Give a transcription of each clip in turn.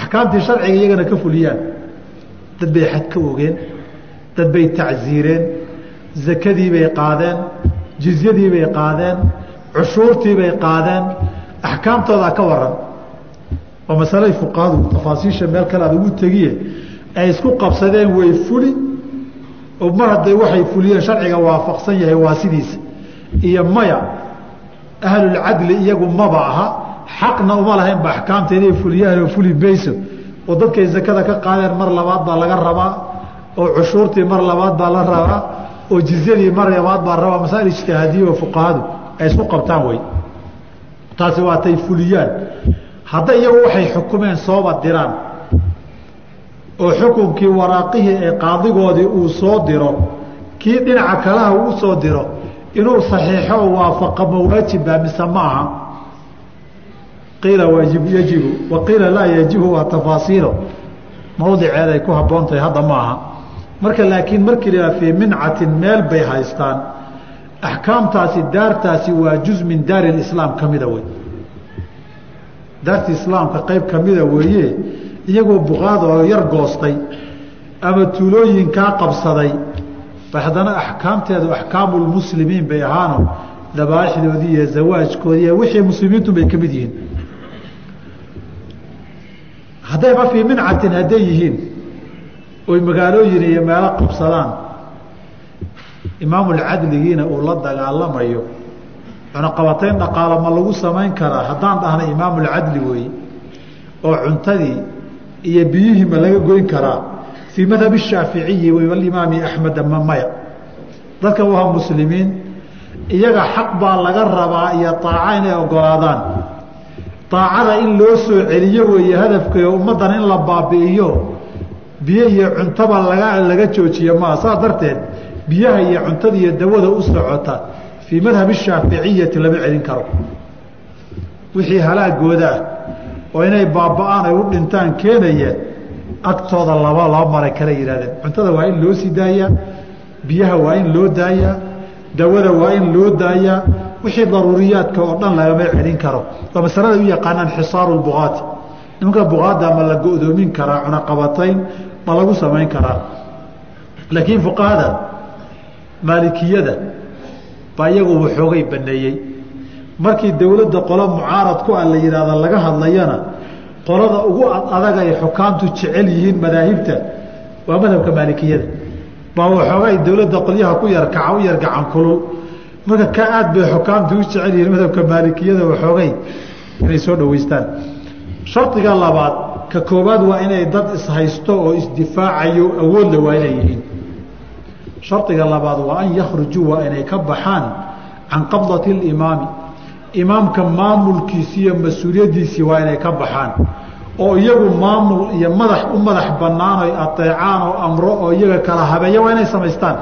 axkaamtii sharciga iyagana ka fuliyaan. Dad bay xad ka ogeen dad bay tacsiireen zakadii bay qaadeen jizyadii bay qaadeen cushuurtii bay qaadeen. Axkaamtoodaa ka waran waa masalay fuqahadu tafaasiisha meel kale aad ugu tegiye ay isku qabsadeen way fuli. Oo mar hadday waxay fuliyeen sharciga waafaqsan yahay waa sidiisa iyo maya ahlulcadli iyagu maba aha xaqna uma lahaynba axkaamta inay fuliyaan oo fuli mayso oo dadkay zakada ka qaadeen mar labaad baa laga rabaa oo cushuurtii mar labaad baa la rabaa oo jizyadii mar labaad baa rabaa masaa'il ijtihaadiya oo fuqahadu ay isku qabtaan wey taasi waa tay fuliyaan. Hadday iyagu waxay xukumeen sooba diraan oo xukunkii waraaqihii ee qaadigoodii uu soo diro kii dhinaca kalaha uu soo diro inuu saxiixo oo waafaqa ma waajiba mise ma aha qiila yajibu wa qiila laa yajibu waa tafaasiilo. Mawdiceed ay ku habboon hadda ma aha marka laakiin markii la fii mincatin meel bay haystaan. Axkaamtaasi daartaasi waa juz min daari lislaam ka wey daarti islaamka qayb ka weeye iyagoo buqaad oo yar goostay ama tuulooyinkaa qabsaday. Haddana axkaamteedu axkaamulmuslimiin bay ahaano dabaaixdoodii iyo zawaajkoodii wixii muslimiintu bay ka yihiin haddayba fii mincatin hadday yihiin oy magaalooyin iyo meelo qabsadaan imaamulcadligiina uu la dagaalamayo cunaqabatayn dhaqaalo ma lagu samayn karaa haddaan dhahna imaamulcadli weeye oo cuntadii iyo biyihii ma laga goyn karaa fii madhab shaaficiyi walimaami axmed ama maya. Dadka waa muslimiin iyaga xaq baa laga rabaa iyo aaca inay ogolaadaan aacada in loo soo celiyo weeye hadafkayo ummaddan in la baabi'iyo biyo iyo cuntaba laga laga joojiyo maa saas darteed biyaha iyo cuntada iyo dawada u socota fii madhab shaaficiyati lama celin karo. Wixii halaagooda ah oo inay baaba-aan ay u dhintaan keenaya agtooda laba laba maray kala yidhahdeen cuntada waa in loo sii daayaa biyaha waa in loo daayaa dawada waa in loo daayaa wixii daruuriyaadka oo dhan lagama celin karo. Waa masalada u yaqaanaan xisaaru buqaati nimanka buqaada ma la go-doomin karaa cunaqabatayn ma lagu samayn karaa. Laakiin fuqahada maalikiyada baa iyagu waxoogay baneeyey. Markii dowladda qolo mucaarad ku ah la yidhaahda laga hadlayana qolada ugu adag ay xukaamtu jecel yihiin madaahibta waa madhabka maalikiyada. Baa waxoogay dowladda qolyaha ku yarkaca u yargacan kulul marka ka aad bay xukaamtu u jecel yihiin madhabka maalikiyada waxoogay inay soo dhaweystaan shardiga labaad ka koobaad waa inay dad ishaysto oo isdifaacayo awoodla waa inay yihiin. Shardiga labaad waa an yakhrujuu waa inay ka baxaan can qabdati اlimaami imaamka maamulkiisi iyo mas'uuliyaddiisii waa inay ka baxaan. Oo iyagu maamul iyo madax u madax bannaan oy ateecaan oo amro oo iyaga kala habeeya waa inay samaystaan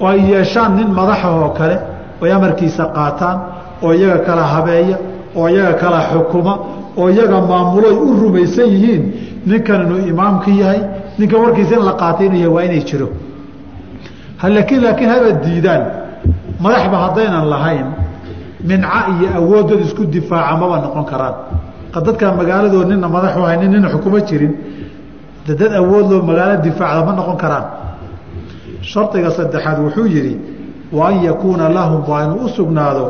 oo ay yeeshaan nin madaxahoo kale oy amarkiisa qaataan oo iyaga kala habeeya oo iyaga kala xukuma oo iyaga maamuloy u rumaysan yihiin ninkan inuu imaamka yahay ninkan warkiisa in la qaatay inuu yahay waa inay jiro. Laakiin laakiin haba diidaan. Madaxba haddaynan lahayn minca iyo awoodooda isku difaaca maba noqon karaan. Dadka magaaladoo nina madax u nin nina xukumo jirin. Dad awood loo magaalo difaacda ma noqon karaan shardiga saddexaad wuxuu yidhi wa an yakuuna lahum waa inuu u sugnaado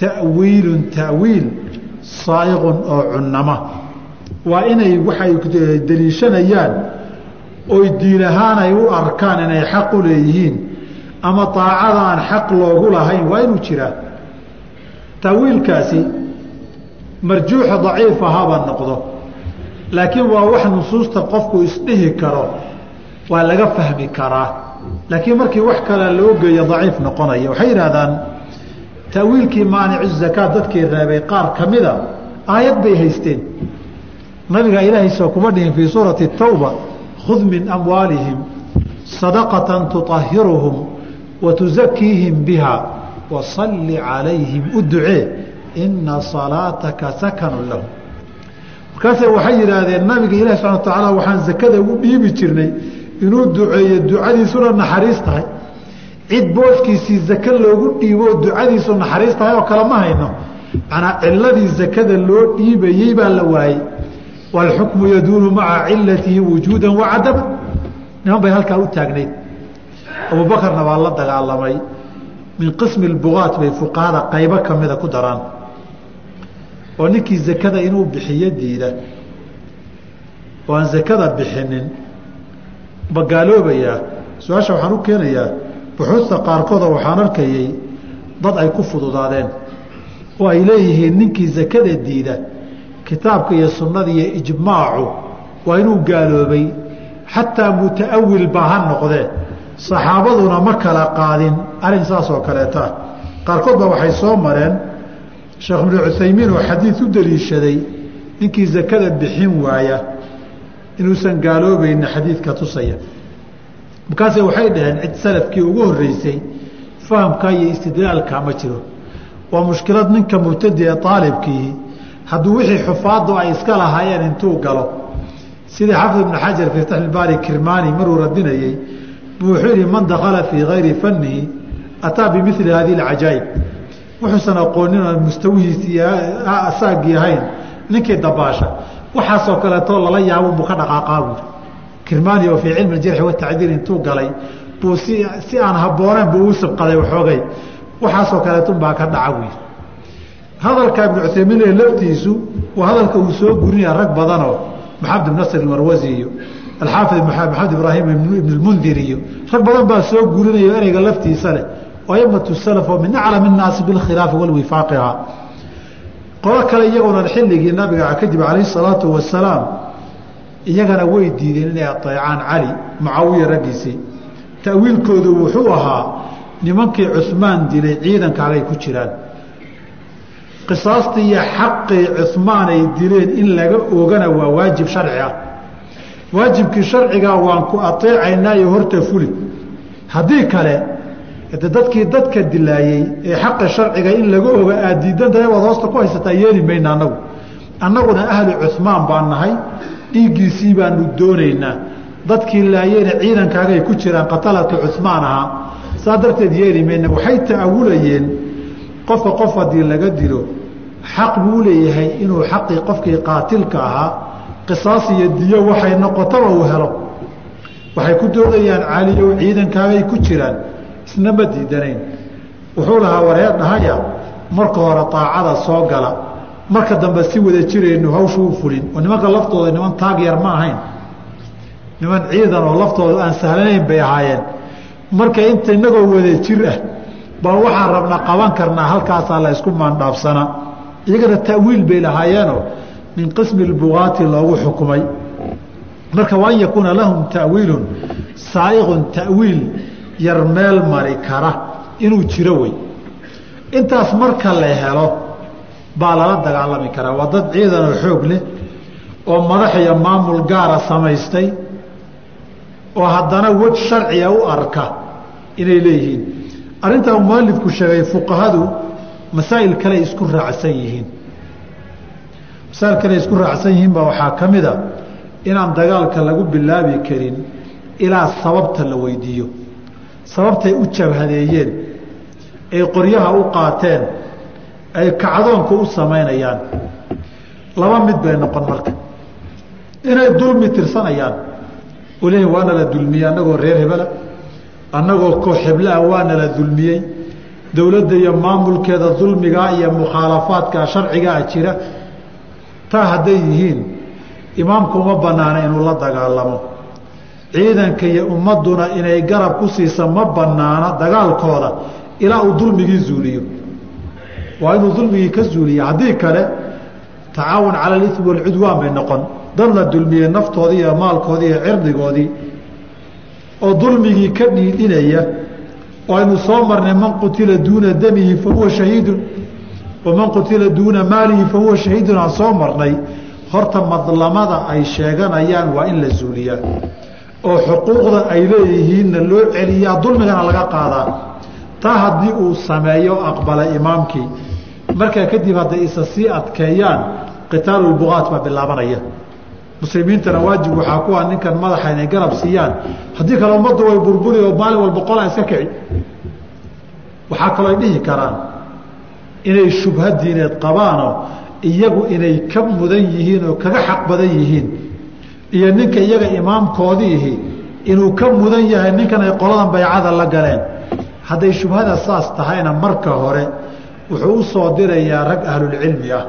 ta'wiilun ta'wiil saa'iqun oo cunnama. Waa inay waxay deliishanayaan oy diin ahaan ay u arkaan inay xaq u leeyihiin ama daacada aan xaq loogu lahayn waa inuu jiraa. Taawiilkaasi marjuuxa daciif ahaba noqdo laakiin waa wax nusuusta qofku isdhihi karo waa laga fahmi karaa laakiin markii wax kale loo geeyo daciif noqonaya waxay yidhahdaan taawiilkii maanicu zakaat dadkii reebay qaar ka mida aayad bay haysteen. Nabiga ilaahay soo kuma dhihin fii suurati tawba khud min amwaalihim sadaqatan tuطahiruhum wa biha wasalli calayhim u ducee ina salaataka sakanu lahum. Markaase waxay yidhaahdeen nabiga ilahi subana wa tacaala waxaan zakada ugu dhiibi jirnay inuu duceeyo ducadiisuna naxariis tahay. Cid booskiisii zake loogu dhiiboo ducadiisu naxariis tahay oo kale ma hayno. Manaa ciladii zakada loo dhiibayey baa la waayey. Wاlxukmu yaduunu maca cilatihi wujuuda wacadama niman bay halkaa u taagnayd. Abubakarna waa la dagaalamay. Min qismi اbugaat bay fuqahada qaybo kamida ku daraan. Oo ninkii zakada inuu bixiyo diida. Oo aan zakada bixinin ma gaaloobayaa su'aasha waxaan u keenayaa buxuusta qaarkooda waxaan arkayay dad ay ku fududaadeen oo ay leeyihiin ninkii zakada diida kitaabka iyo sunnada iyo ijmaacu waa inuu gaaloobay. Xataa muta'awil baa ha noqdee. Saxaabaduna ma kala qaadin arrin saas oo kaleeta. Qaarkood baa waxay soo mareen sheekh ibnu cuthaymiin oo xadiid u daliishaday ninkii zakada bixin waaya inuusan gaaloobayni xadiidka tusaya. Markaase waxay dhaheen cid salafkii ugu horreysay fahamkaa iyo istidlaalkaa ma jiro. Waa mushkilad ninka mubtadi ee aalibkiihi hadduu wixii xufaaddu ay iska lahaayeen intuu galo. Sidii xafid ibnu xajar fii fatxilbaari kirmaani maruu radinayey wuxuu yihi man dakala fii kayri fanihi ataa bimili hadi اcajaa'ib wuxuusan aqoonin oon mustawihiisi iyo ahayn ninkii dabaasha waxaasoo kaleetoo lala yaabo buu ka dhaqaaqaa buuri kirmaani oo fii cilmi jarxi watacdiil intuu galay buu si aan habooneen buu uu sibqaday waxoogay waxaasoo kaleetun baa ka dhaca buuyii hadalka ibnu cuthaymiin ee laftiisu waa hadalka uu soo gurinaya rag badanoo maxamed ibn nasr marwasi iyo alxaafid maxamed ibraahim ibn lmundir iyo rag badan baa soo gurinaya ereyga laftiisa leh. Aimatu salaf oo min aclam innaasi bilkhilaafi walwifaaqiha qolo kale iyagoona xilligii nabiga kadib calayh salaatu wasalaam iyagana way diideen inay ateecaan cali mucaawiya raggiisii. Ta'wiilkoodu wuxuu ahaa nimankii cuhmaan dilay ciidankaagay ku jiraan. Qisaastii iyo xaqii cuhmaan ay dileen in laga oogana waa waajib sharci ah. Waajibkii sharcigaa waan ku ateecaynaayo horta fuli. Haddii kale de dadkii dadka dilaayey ee xaqa sharciga in laga oga aad diidantahay waad hoosta ku haysataa yeeli mayna annagu annaguna ahlu cuhmaan baan nahay dhiiggiisii baanu doonaynaa. Dadkii laayeyna ciidankaagay ku jiraan qatalatu cuhmaan ahaa. Saa darteed yeeli mayna waxay ta'awulayeen qofka qof haddii laga dilo. Xaq buu leeyahay inuu xaqii qofkii qaatilka ahaa qisaas iyo diyo waxay noqotaba uu helo. Waxay ku doodayaan caliyow ciidankaagay ku jiraan isna ma diidanayn. Wuxuu lahaa wareer dhahaya. Marka hore aacada soo gala. Marka dambe si wada jiraynu hawsha u fulin. Oo nimanka laftooda niman taag yar ma ahayn. Niman ciidan oo laftooda aan sahlanayn bay ahaayeen. Marka inta inagoo wada jir ah baa waxaan rabnaa qaban karnaa halkaasaa la ysku maandhaafsanaa iyagana ta'wiil bay lahaayeenoo min qismi bugaati loogu xukumay. Marka waan yakuuna lahum ta'wiilun saaiqun ta'wiil yar meel mari kara inuu jiro wey. Intaas marka la helo baa lala dagaalami karaa. Waa dad ciidanoo xoog leh oo madax iyo maamul gaara samaystay oo haddana wej sharciga u arka inay leeyihiin. Arrintaa mualifku sheegay fuqahadu masaa'il kale isku raacsan yihiin. Masaa'il kale isku raacsan yihiin baa waxaa ka mid a inaan dagaalka lagu bilaabi karin ilaa sababta la weydiiyo sababtay u jabhadeeyeen ay qoryaha u qaateen ay kacdoonka u samaynayaan. Laba mid bay noqon marka. Inay dulmi tirsanayaan. Leeyihin waana la dulmiyey annagoo reer hebela annagoo koox heblaah waana la dulmiyey. Dowladda iyo maamulkeeda dulmigaa iyo mukhaalafaadka sharcigaa jira. Taa hadday yihiin imaamku uma banaana inuu la dagaalamo ciidanka iyo ummadduna inay garab ku siisa ma banaana dagaalkooda ilaa uu dulmigii zuuliyo. Waa inuu dulmigii ka zuuliya haddii kale tacaawun cala alimi walcudwaan bay noqon. Dad la dulmiyey naftoodii iyo maalkoodii iyo cirdigoodii oo dulmigii ka dhiidhinaya aynu soo marnay man qutila duuna damihi fa huwa shahiidun. Waman qutila duuna maalihi fa huwa shahiidun aan soo marnay. Horta madlamada ay sheeganayaan waa in la zuuliyaa oo xuquuqda ay leeyihiinna loo celiyaa dulmigana laga qaadaa taa haddii uu sameeyo aqbala imaamkii. Markaa kadib hadday isa sii adkeeyaan qitaalulbugaat baa bilaabanaya. Muslimiintana waajib waxaa ku ah ninkan madaxa inay garab siiyaan. Haddii kale ummaddu way burburi oo maalin walba qolaa iska kici. Waxaa kaloo ay dhihi karaan inay shubha diineed qabaanoo iyagu inay ka mudan yihiin oo kaga xaq badan yihiin iyo ninka iyaga imaamkoodiihi inuu ka mudan yahay ninkan ay qoladan baycada la galeen. Hadday shubhada saas tahayna marka hore wuxuu u soo dirayaa rag ahlulcilmi ah.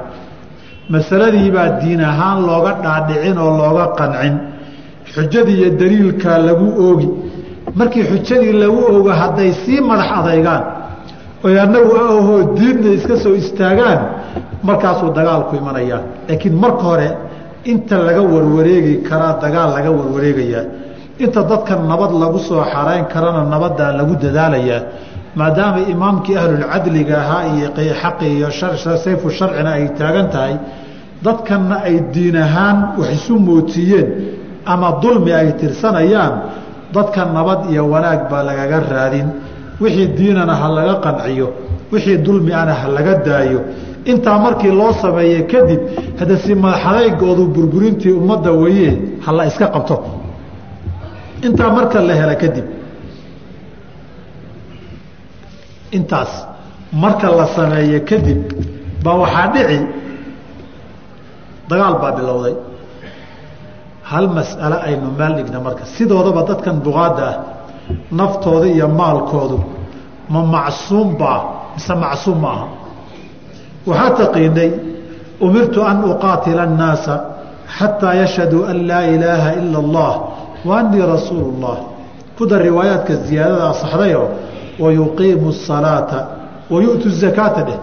Masaladiibaa diin ahaan looga dhaadhicin oo looga qancin. Xujadii iyo daliilkaa lagu oogi. Markii xujadii lagu oogo hadday sii madax adaygaan oy annagu ahoo diinna iska soo istaagaan markaasuu dagaalku imanayaa laakiin marka hore inta laga warwareegi karaa dagaal laga warwareegayaa. Inta dadka nabad lagu soo xarayn karana nabaddaa lagu dadaalayaa. Maadaama imaamkii ahlulcadliga ahaa iyo xaqi iyo sayfu sharcina ay taagan tahay dadkanna ay diin ahaan wax isu mootiiyeen ama dulmi ay tirsanayaan dadka nabad iyo wanaag baa lagaga raadin. Wixii diinana ha laga qanciyo wixii dulmi ana ha laga daayo intaa markii loo sameeye kadib hadda si madaxadaygoodu burburintii ummadda weye ha la iska qabto. Intaa marka la hela kadib. Intaas marka la sameeye kadib baa waxaa dhici dagaal baa bilowday. Hal mas'ale aynu meel dhigna marka sidoodaba dadkan buqaadda ah naftooda iyo maalkoodu ma macsuum baa mise macsuum ma aha waxaa taqiinay umirtu an uqaatila annaasa xataa yashhaduu an laa ilaaha ila allah wa annii rasuulu llah kuda riwaayaadka ziyaadada asaxdayoo wayuqiimu asalaata wayu'tu zakaata dheh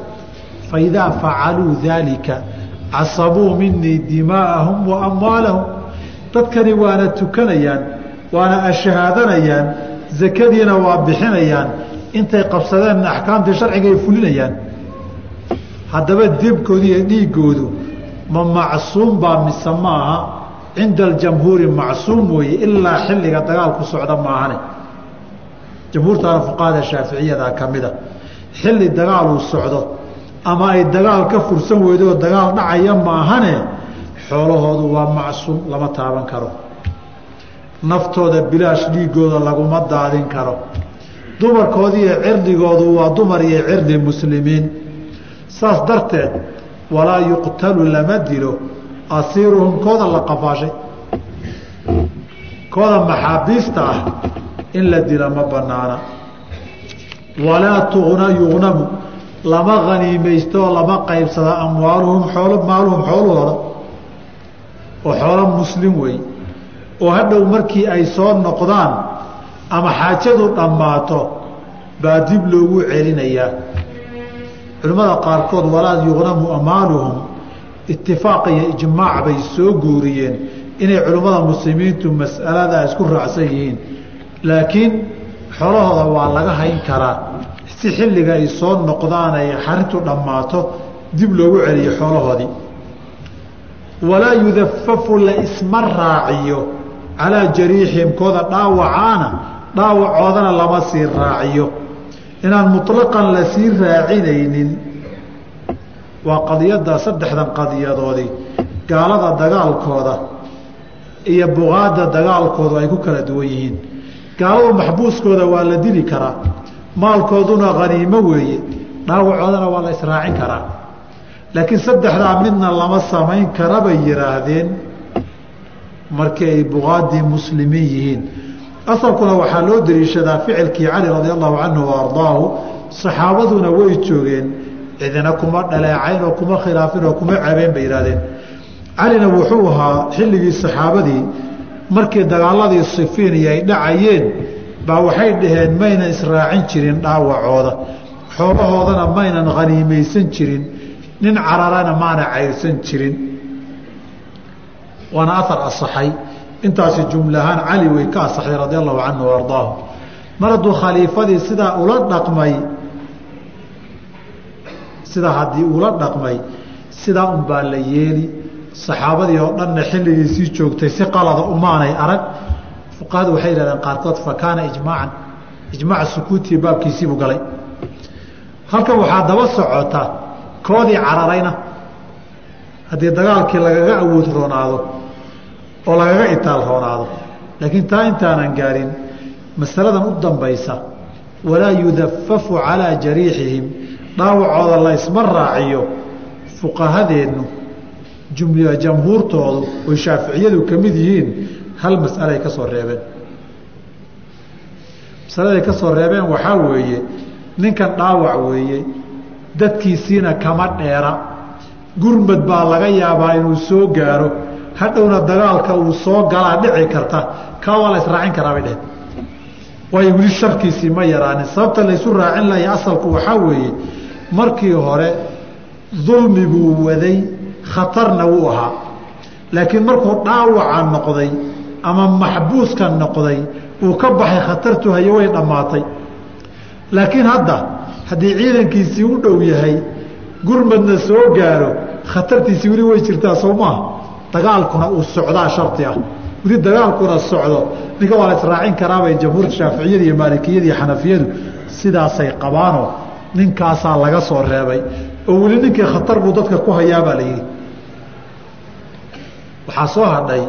faidaa facaluu daalika casabuu minii dimaa'ahum wa amwaalahum. Dadkani waana tukanayaan waana ashahaadanayaan sakadiina waa bixinayaan intay qabsadeen axkaamtii sharciga ay fulinayaan haddaba debkoodu iyo dhiigoodu ma macsuum baa mise maaha? Cinda aljamhuuri macsuum weeye ilaa xilliga dagaalku socda maahane jamhuurtaana fuqahada shaaficiyada ka mida xilli dagaaluu socdo ama ay dagaal ka fursan weydo oo dagaal dhacaya maahane xoolahoodu waa macsuum lama taaban karo. Naftooda bilaash dhiigooda laguma daadin karo. Dumarkoodi iyo cirdigoodu waa dumar iyo cirdi muslimiin saas darteed walaa yuqtalu lama dilo asiiruhum kooda la qafaashay kooda maxaabiista ah in la dila ma banaana. Walaa tugna yugnamu lama haniimaysto oo lama qaybsada amwaaluhum xoolo maaluhum xoolahooda. Oo xoolo muslim wey oo hadhow markii ay soo noqdaan ama xaajadu dhammaato baa dib loogu celinayaa culimmada qaarkood walaa yugnamu amaaluhum itifaaq iyo ijmaac bay soo guuriyeen inay culimmada muslimiintu mas'aladaa isku raacsan yihiin. Laakiin xoolahooda waa laga hayn karaa si xilliga ay soo noqdaan ay xarintu dhammaato dib loogu celiyo xoolahoodii. Walaa yudafafu la isma raaciyo calaa jariixihim kooda dhaawacaana dhaawacoodana lama sii raaciyo inaan muطlaqan la sii raacinaynin. Waa qadiyadda saddexdan qadiyadoodii gaalada dagaalkooda iyo buqaadda dagaalkoodu ay ku kala duwan yihiin. Gaaladu maxbuuskooda waa la dili karaa maalkooduna haniimo weeye dhaawacoodana waa la israacin karaa. Laakiin saddexdaa midna lama samayn kara bay yidhaahdeen markii ay buqaadii muslimiin yihiin asalkuna waxaa loo dariishadaa ficilkii cali radi allahu canhu wa ardaahu saxaabaduna way joogeen cidina kuma dhaleecayn oo kuma khilaafin oo kuma cabeen bay yidhahdeen calina wuxuu ahaa xilligii saxaabadii markii dagaaladii sifiiniya ay dhacayeen baa waxay dhaheen maynan israacin jirin dhaawacooda xoolahoodana maynan haniimaysan jirin nin cararana maana cayrsan jirin. Waana aar asaxay intaasi jumlahaan cali way ka asaxday radi allahu canhu ardaahu. Mar hadduu khaliifadii sidaa ula dhaqmay sidaa haddii ula dhaqmay sidaa unbaa la yeeli. Saxaabadii oo dhanna xilligiisii joogtay si qalada umaanay arag fuqahadu waxay yihahdeen qaarkood fa kaana ijmaacan ijmaaca sukuutii baabkiisiibuu galay. Halkan waxaa daba socota koodii cararayna. Haddii dagaalkii lagaga awood roonaado oo lagaga itaal roonaado. Laakiin taa intaanan gaarin masaladan u dambaysa walaa yudafafu calaa jariixihim dhaawacooda la ysma raaciyo fuqahadeennu jamhuurtoodu oy shaaficiyadu ka mid yihiin hal mas'alay ka soo reebeen. Masaladay ka soo reebeen waxaa weeye ninkan dhaawac weeye dadkiisiina kama dheera gurmad baa laga yaabaa inuu soo gaaro hadhowna dagaalka uu soo galaa dhici karta kaa waa la israacin karaa bay dheheen waayo weli sharkiisii ma yaraanin sababta laysu raacin lahay asalku waxaa weeye markii hore dulmi buu waday khatarna wuu ahaa. Laakiin markuu dhaawaca noqday ama maxbuuska noqday uu ka baxay khatartu hayo way dhammaatay. Laakiin hadda haddii ciidankiisii u dhow yahay gurmadna soo gaaro khatartiisii weli way jirtaa soo maaha dagaalkuna uu socdaa shardi ah. Weli dagaalkuna socdo ninka waa la israacin karaabay jamhuurta shaaficiyada iyo maalikiyada iyo xanafiyadu sidaasay qabaanoo ninkaasaa laga soo reebay. Oo weli ninkii khatar buu dadka ku hayaabaa la yidhi. Waxaa soo hadhay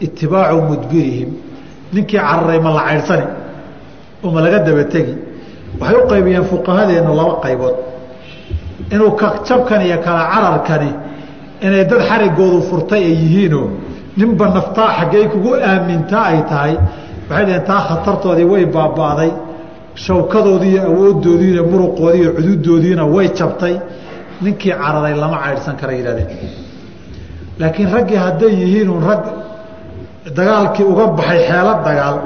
itibaacu mudbirihim. Ninkii cararay ma la caydhsani oo ma laga dabategi waxay u qaybiyeen fuqahadeennu laba qaybood. Inuu jabkan iyo kala cararkani inay dad xarigoodu furtay ay yihiinoo ninba naftaa xaggey kugu aamintaa ay tahay waxay dhaheen taa khatartoodii way baaba'day shawkadoodii iyo awooddoodii iyo cududoodiina way jabtay ninkii cararay lama caydhsan kara yidhahdeen laakiin raggii hadday yihiinun rag dagaalkii uga baxay xeelo dagaal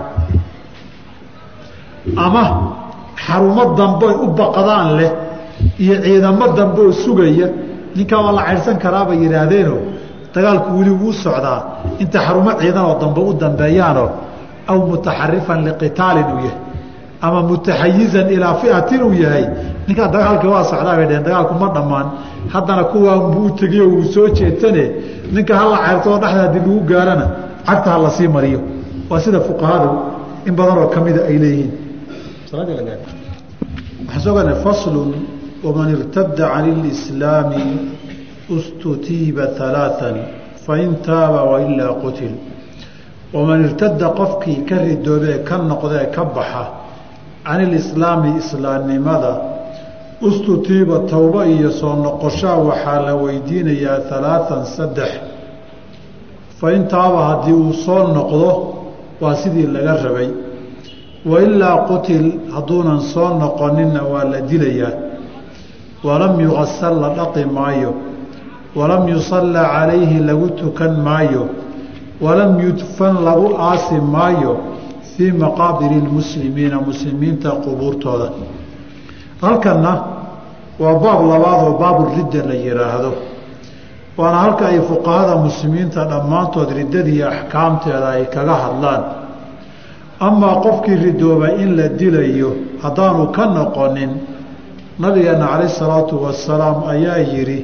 ama xarumo dambe u baqdaan leh iyo ciidamo dambe oo sugaya ninkaa waa la caydhsan karaabay yidhaahdeenoo dagaalku weli wuu socdaa. Inta xarumo ciidanoo dambe u dambeeyaanoo aw mutaxarifan liqitaalin uu yahay ama mutaxayizan ilaa fiatin uu yahay ninkaa dagaalkii waa socdaa bay dheheen dagaalku ma dhammaan. Haddana kuwaan buu tegiyo wuu soo jeetane ninka hala cayrtoo dhexda haddii lagu gaarana cagta ha la sii mariyo. Waa sida fuqahadu in badanoo ka mida ay leeyihiin waman irtada can ilislaami ustutiiba alaaan fain taaba wailaa qutil waman irtada qofkii ka ridoobee ka noqdee ka baxa can ilislaami islaamnimada ustutiiba towba iyo soo noqoshaa waxaa la weydiinayaa alaaan saddex fain taaba haddii uu soo noqdo waa sidii laga rabay wailaa qutil hadduunan soo noqoninna waa la dilayaa walam yuqasal la dhaqi maayo walam yusalla calayhi lagu tukan maayo walam yudfan lagu aasi maayo fii maqaabiri lmuslimiina muslimiinta qubuurtooda. Halkanna waa baab labaad oo baaburidda la yidhaahdo waana halka ay fuqahada muslimiinta dhammaantood riddadii axkaamteeda ay kaga hadlaan. Amaa qofkii ridooba in la dilayo haddaanu ka noqonin nabigeena calayh salaatu wasalaam ayaa yidhi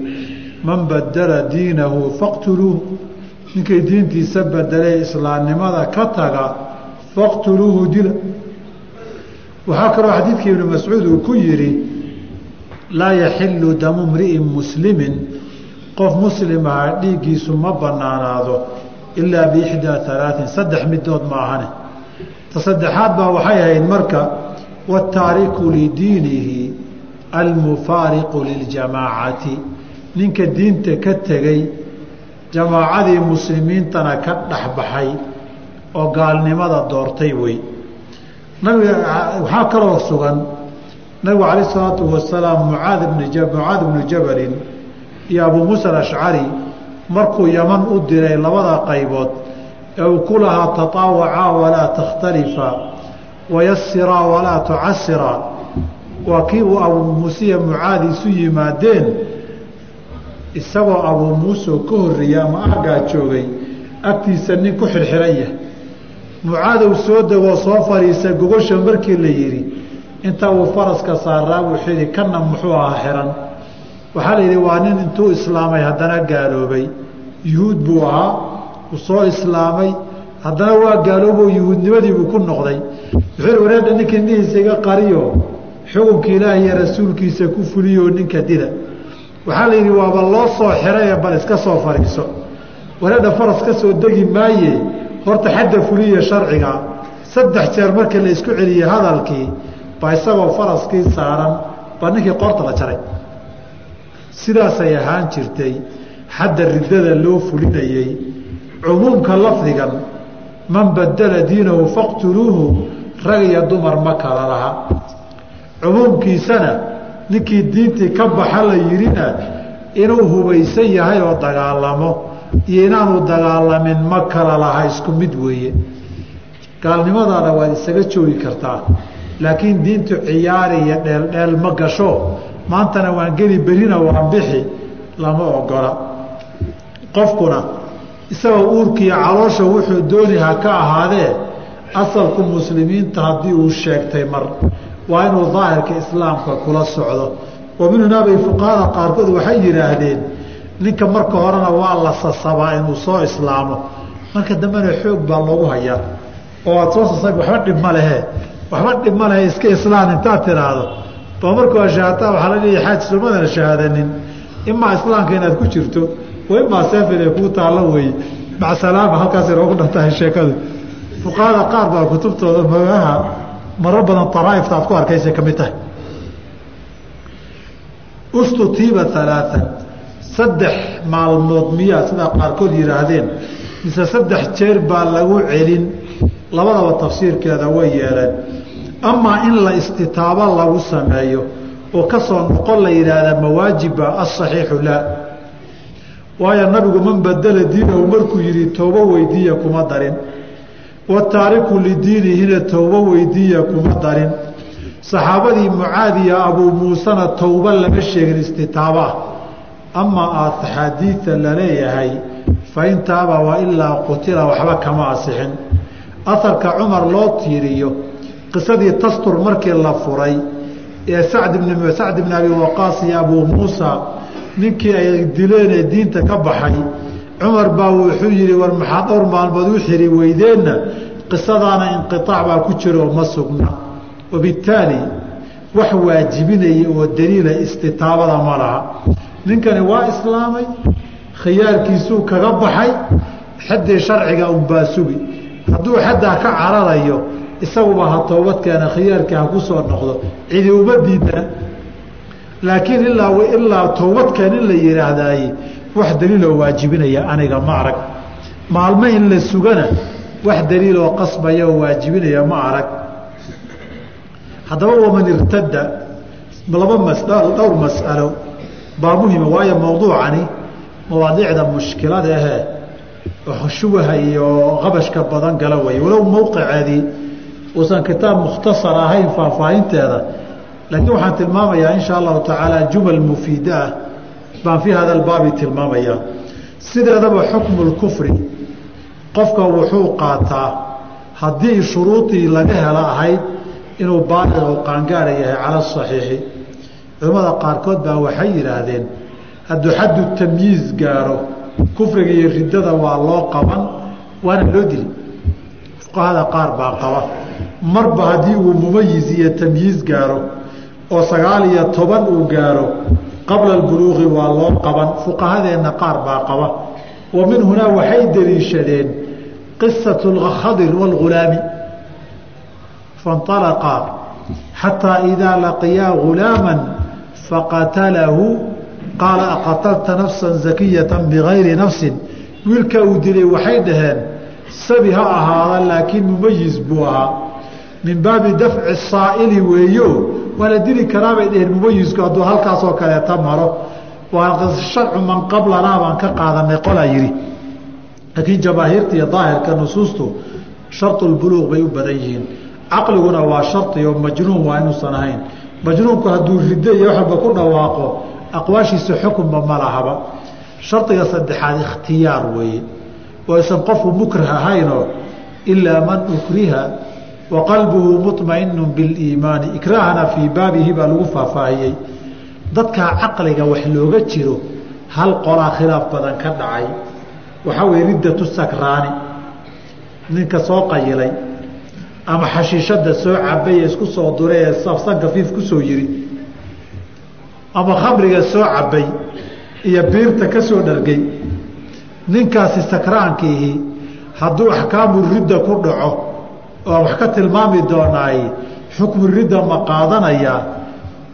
man badala diinahu faqtuluuh. Ninkay diintiisa bedelee islaamnimada ka taga faqtuluuhu dila. Waxaa kaloo xadiidkii ibnu mascuud uu ku yidhi laa yaxilu damu mri'in muslimin. Qof muslim aha dhiiggiisu ma banaanaado ilaa biixdaa alaain saddex midood ma ahane. Ta saddexaad baa waxay ahayd marka wataariku lidiinihi almufaariqu liljamaacati. Ninka diinta ka tegey jamaacadii muslimiintana ka dhexbaxay oo gaalnimada doortay wey. Nabiga waxaa kaloo sugan nabigu calayh isalaatu wasalaam mucaad bni mucaad bnu jabalin iyo abuu muusa alashcari markuu yaman u diray labada qaybood ee uu ku lahaa tataawacaa walaa takhtalifa wayasiraa walaa tucasiraa waa kii uu abuu muusiya mucaad isu yimaadeen isagoo abuu muuseo ka horreeyey ama aggaa joogay agtiisa nin ku xirxiran yahay. Mucaadow soo degoo soo fadhiisa gogosha markii la yidhi inta uu faraska saaraa buu xidhi kana muxuu ahaa xiran. Waxaa la yidhi waa nin intuu islaamay haddana gaaloobay. Yuhuud buu ahaa uu soo islaamay. Haddana waa gaaloobo yuhuudnimadiibuu ku noqday. Wuxuu wareedha ninka indhihiisa iga qariyo xukunka ilaahi iyo rasuulkiisa ku fuliyoo ninka dila. Waxaa la yidhi waaba loo soo xiraye bal iska soo fadhiiso wareedha faras ka soo degi maaye horta xadda fuliya sharciga. Saddex jeer markii la isku celiyey hadalkii baa isagoo faraskii saaran baa ninkii qoorta la jaray. Sidaasay ahaan jirtay xadda riddada loo fulinayey cumuumka lafdigan man badala diinahu faqtuluuhu rag iyo dumar ma kala laha cumuumkiisana ninkii diintii ka baxa la yidhina inuu hubaysan yahay oo dagaalamo iyo inaanu dagaalamin ma kala laha isku mid weeye. Gaalnimadaana waad isaga joogi kartaa laakiin diintu ciyaari iyo dheeldheel ma gasho. Maantana waan geli berina waan bixi lama ogola qofkuna isagoo uurkiiyo caloosha wuxuu dooni ha ka ahaadee asalku muslimiinta haddii uu sheegtay mar waa inuu daahirka islaamka kula socdo. Wa min hunaabay fuqahada qaarkood waxay yidhaahdeen ninka marka horena waa la sasabaa inuu soo islaamo. Marka dambena xoog baa loogu hayaa oo aad soo sasab waxba dhib ma lehe. Waxba dhib ma lehe iska islaan intaad tiraahdo. Ba markuu ashaataa waxaa la leeyahy xaaj sumadana shahaadanin. Imaa islaamka inaad ku jirto wa imaa seefin ay kuu taallo weeye. Macasalaama halkaas inoogu dhantahay sheekadu. Fuqahada qaar baa kutubtooda magaha maro badan daraaifta aad ku arkaysa ka mid tahay. Ustutiiba alaaan saddex maalmood miyaa sidaa qaarkood yidhaahdeen mise saddex jeer baa lagu celin. Labadaba tafsiirkeeda way yeeleen. Amaa in la istitaabo lagu sameeyo oo ka soo noqon la yidhaahda mawaajibba asaxiixu laa. Waayo nabigu man badala diinahu markuu yidhi toobo weydiiya kuma darin wataariku lidiinihina towbo weydiiya kuma darin. Saxaabadii mucaadiya abuu muusena towbo lama sheegin istitaaba. Aad axaadiida la leeyahay fain taaba wa ilaa qutila waxba kama asixin. Aharka cumar loo tiiriyo qisadii tastur markii la furay ee sacd bn sacd bn abi waqaas iyo abuu muusa ninkii ay dileen ee diinta ka baxay cumar baa wuxuu yihi war maxaa dhowr maalmood u xiri weydeenna? Qisadaana inqiaac baa ku jira oo ma sugna. Wabittaali wax waajibinaya oo daliila istitaabada ma laha. Ninkani waa islaamay khiyaarkiisuu kaga baxay xaddii sharciga unbaa sugi. Hadduu xaddaa ka cararayo isaguba ha toobadkeena khiyaarkii ha ku soo noqdo. Cidi uma diidana laakiin ilaa ilaa toobadkeen in la yidhaahdaaye wax daliiloo waajibinaya aniga ma arag. Maalmo in la sugana wax daliiloo qasbaya oo waajibinaya ma arag. Haddaba waman irtada laba mas dhowr mas'alo baa muhima waayo mawduucani mawaadiicda mushkilada ahee shubaha iyo qabashka badan gala way walow mowqiceedii uusan kitaab mukhtasar ahayn faahfaahinteeda laakiin waxaan tilmaamayaa insha allahu tacaala jumal mufiida ah baan fii hada albaabi tilmaamayaa sideedaba xukmu lkufri qofka wuxuu qaataa haddii shuruudii laga helo ahayd inuu baaliq oo qaangaara yahay cala asaxiixi culimmada qaarkood baa waxay yidhaahdeen hadduu xaddu tamyiiz gaaro kufriga iyo riddada waa loo qaban waana loo dili fuqahada qaar baa qaba marba haddii uu mumayiz iyo tamyiiz gaaro oo sagaal iyo toban uu gaaro qabla albuluuqi waa loo qaban. Fuqahadeenna qaar baa qaba. Wa min hunaa waxay deliishadeen qisatu lkhadir waalghulaami faاnطalaqaa xataa idaa laqiyaa ghulaama faqatalahu. Qaala aqatalta nafsa zakiyata bigayri nafsin? Wiilkaa uu dilay waxay dhaheen sabi ha ahaada laakiin mumayiz buu ahaa. Min baabi dafci saa'ili weeyo waa la dili karaa bay dhaheen mumayisku hadduu halkaasoo kaleeta maro. Sharcu man qablanaa baan ka qaadanay qolaa yidhi. Laakiin jamaahiirta iyo daahirka nusuustu sharulbuluuq bay u badan yihiin. Caqliguna waa shari oo majnuun waa inuusan ahayn. Majnuunku hadduu riddo iyo waxba ku dhawaaqo aqwaashiisa xukunba ma lahaba. Shardiga saddexaad ikhtiyaar weeye. Oo aysan qofku mukrah ahaynoo ilaa man ukriha wa qalbuhu muطmainu biliimaani ikraahana fii baabihi baa lagu faahfaahiyey. Dadkaa caqliga wax looga jiro hal qolaa khilaaf badan ka dhacay. Waxaa weye riddatu sakraani ninka soo qayilay ama xashiishada soo cabay ee isku soo duray ee safsan kafiif ku soo yiri ama khamriga soo cabay iyo biirta ka soo dhargay. Ninkaasi sakraankiihi hadduu axkaamu ridda ku dhaco oo wax ka tilmaami doonaay xukmu ridda ma qaadanayaa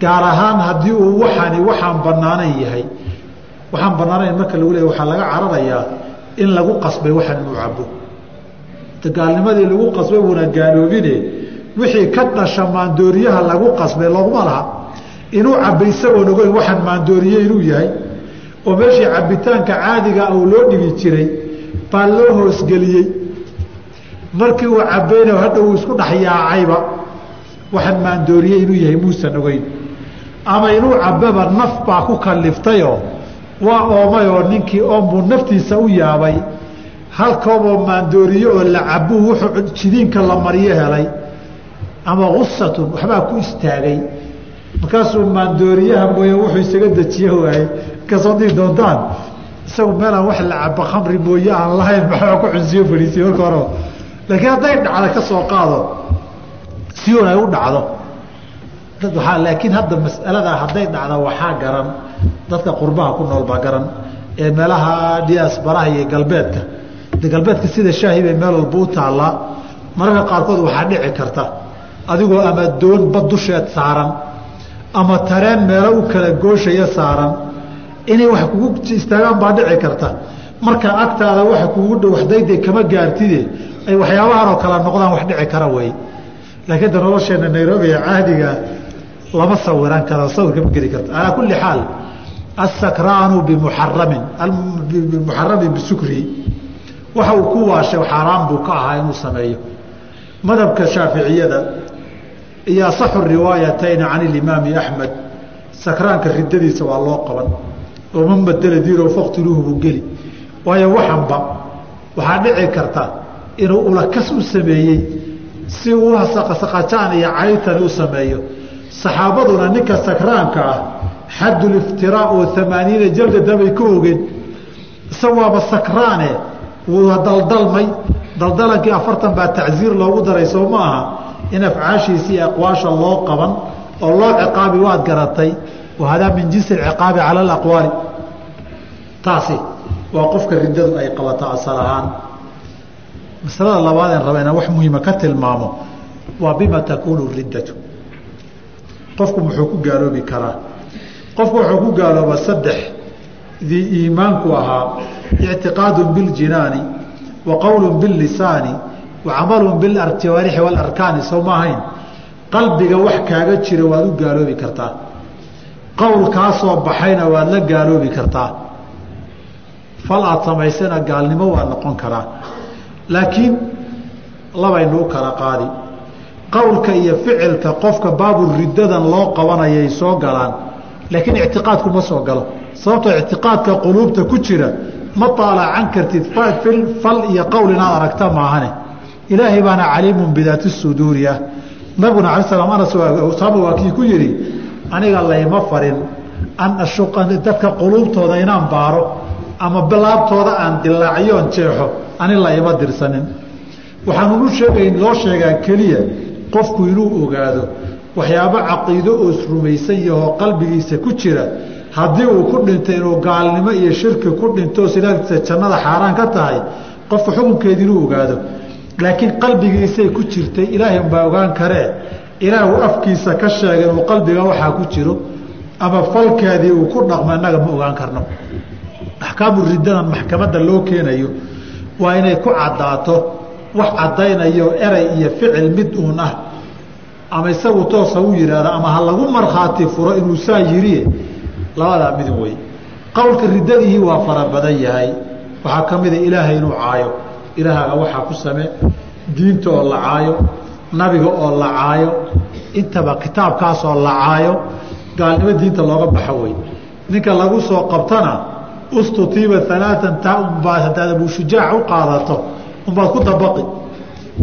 gaar ahaan haddii uu waxani waxaan banaanayn yahay. Waxaan banaanayn marka lagu leeya waxaa laga cararayaa in lagu qasbay waxan inuu cabo gaalnimadii lagu qasbay wuuna gaaloobine wixii ka dhasha maandooriyaha lagu qasbay looguma laha. Inuu cabay isagoon ogeyn waxaan maandooriye inuu yahay oo meeshii cabitaanka caadiga uu loo dhigi jiray baa loo hoosgeliyey markii uu cabayna hadha uu isku dhexyaacayba waxaan maandooriye inuu yahay muusan ogeyn ama inuu cababa naf baa ku kaliftayoo waa oomay oo ninkii oonbuu naftiisa u yaabay. Halkooboo maandooriye oo la cabuu wuxuu jidiinka la mariyo helay. Ama usatun waxbaa ku istaagay. Markaasuu maandooriyaha mooye wuxuu isaga dejiye waayey ka soo doontaan. Isagu meelaan wax la cabo khamri mooye aan lahayn maxaa ku cunsiyo fadhiisiy marka hore laakiin hadday dhacda ka soo qaado si un ay u dhacdo. Laakiin hadda mas'aladaa hadday dhacda waxaa garan dadka qurbaha ku nool baa garan ee meelaha diasbaraha iyo galbeedka. Galbeedka sida shaahi meel walba u taallaa mararka qaarkood waxaa dhici karta. Adigoo ama doon bad dusheed saaran ama tareen meelo u kala gooshaya saaran inay wax kugu istaagaan baa dhici karta marka agtaada waxa kugu dhow waxdayday kama gaartide ay waxyaabahan oo kala noqdaan wax dhici kara wey laakiin da nolosheena nairobi ee caadiga lama sawiran karo sawirka ma geli karto. Calaa kulli xaal asakraanu bimuxaramin bimuxaramin bisukrihi waxa uu ku waashay xaaraan buu ka ahaa inuu sameeyo. Madhabka shaaficiyada iyo asaxu riwaayatayni can ilimaami axmed sakraanka ridadiisa waa loo qaban. Oo man badela diiro faqtuluuhu buu geli waayo waxanba waxaa dhici karta inuu ulakas u sameeyey si uu saqajaan iyo caytani u sameeyo. Saxaabaduna ninka sakraanka ah xadduliftiraa oo amaaniina jaldada bay ka ogeen isaga waaba sakraane wuu daldalmay. Daldalankii afartan baa tacsiir loogu daray soo ma aha in afcaashiisa iyo aqwaasha loo qaban oo loo ciqaabi waad garatay. Wahadaa min jinsi ciqaabi cala alaqwaali taasi waa qofka riddadu ay qabato asal ahaan masalada labaad en raba inaan wax muhiima ka tilmaamo waa bima takuunu riddatu qofku muxuu ku gaaloobi karaa qofku wuxuu ku gaalooba saddex dii iimaanku ahaa ictiqaadu biاljinaani wa qowlu biاlisaani wa camalu biاljawaarixi waalarkaani soo ma ahayn qalbiga wax kaaga jira waad u gaaloobi kartaa qowl kaa soo baxayna waad la gaaloobi kartaa fal aad samaysana gaalnimo waa noqon karaa. Laakiin labaynu u kala qaadi. Qowlka iyo ficilka qofka baabu riddadan loo qabanayay soo galaan. Laakiin ictiqaadku ma soo galo. Sababtoo ictiqaadka quluubta ku jira ma taalacan kartid fal iyo qowl inaad aragta maahane. Ilaahay baana caliimun bidaati suduuri ah. Nabiguna ala slam anas usaama waa kii ku yidhi aniga layma farin an ashuqa dadka quluubtooda inaan baaro ama bilaabtooda aan dilaaciyoon jeexo ani layma dirsanin. Waxaanunu sheegay loo sheegaa keliya qofku inuu ogaado waxyaabo caqiido oo isrumaysan yahoo qalbigiisa ku jira haddii uu ku dhinto inuu gaalnimo iyo shirki ku dhinto sidaasa jannada xaaraan ka tahay qofka xukunkeeda inuu ogaado. Laakiin qalbigiisay ku jirtay ilaahay unbaa ogaan karee ilaahu afkiisa ka sheegay inuu qalbiga waxaa ku jiro ama falkeedii uu ku dhaqmo innaga ma ogaan karno axkaamu riddadan maxkamadda loo keenayo waa inay ku caddaato wax caddaynayo eray iyo ficil mid uun ah. Ama isagu toosa u yidhaahdo ama ha lagu markhaati furo inuu saa yidhi labadaa midin wey qowlka riddadihii waa fara badan yahay. Waxaa ka mida ilaahay inuu caayo. Ilaahaaga waxaa ku samee diinta oo la caayo nabiga oo la caayo intaba kitaabkaas oo la caayo gaalnimo diinta looga baxo wey ninka lagu soo qabtana ustutiiba alaaan taa unbaa haddaad abushujaac u qaadato unbaad ku dabaqi.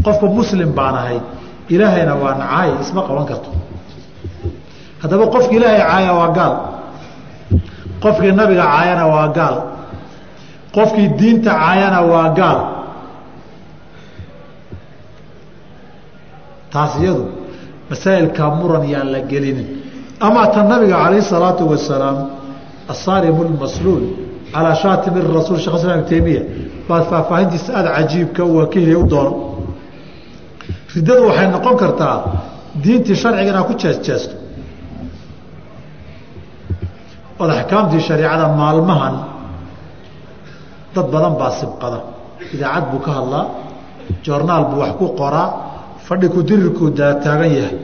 Qofka muslim baan ahay ilaahayna waa nacaay isma qaban karto. Haddaba qofki ilaahay caaya waa gaal. Qofkii nabiga caayana waa gaal. Qofkii diinta caayana waa gaal. Taas iyadu masaa'ilka muran yaan la gelinin. Amaa ta nabiga calayh salaatu wasalaam lmasluul calaa shaatimi rasuul shekh islam ibn baad faahfaahintiisa aada cajiibka waa ka u doono riddadu waxay noqon kartaa diintii sharciga inaad ku jeesjeesto ood axkaamtii shareicada maalmahan dad badan baa sibqada idaacad buu ka hadlaa joornaal buu wax ku qoraa fadhi kudirirkuu daataagan yahay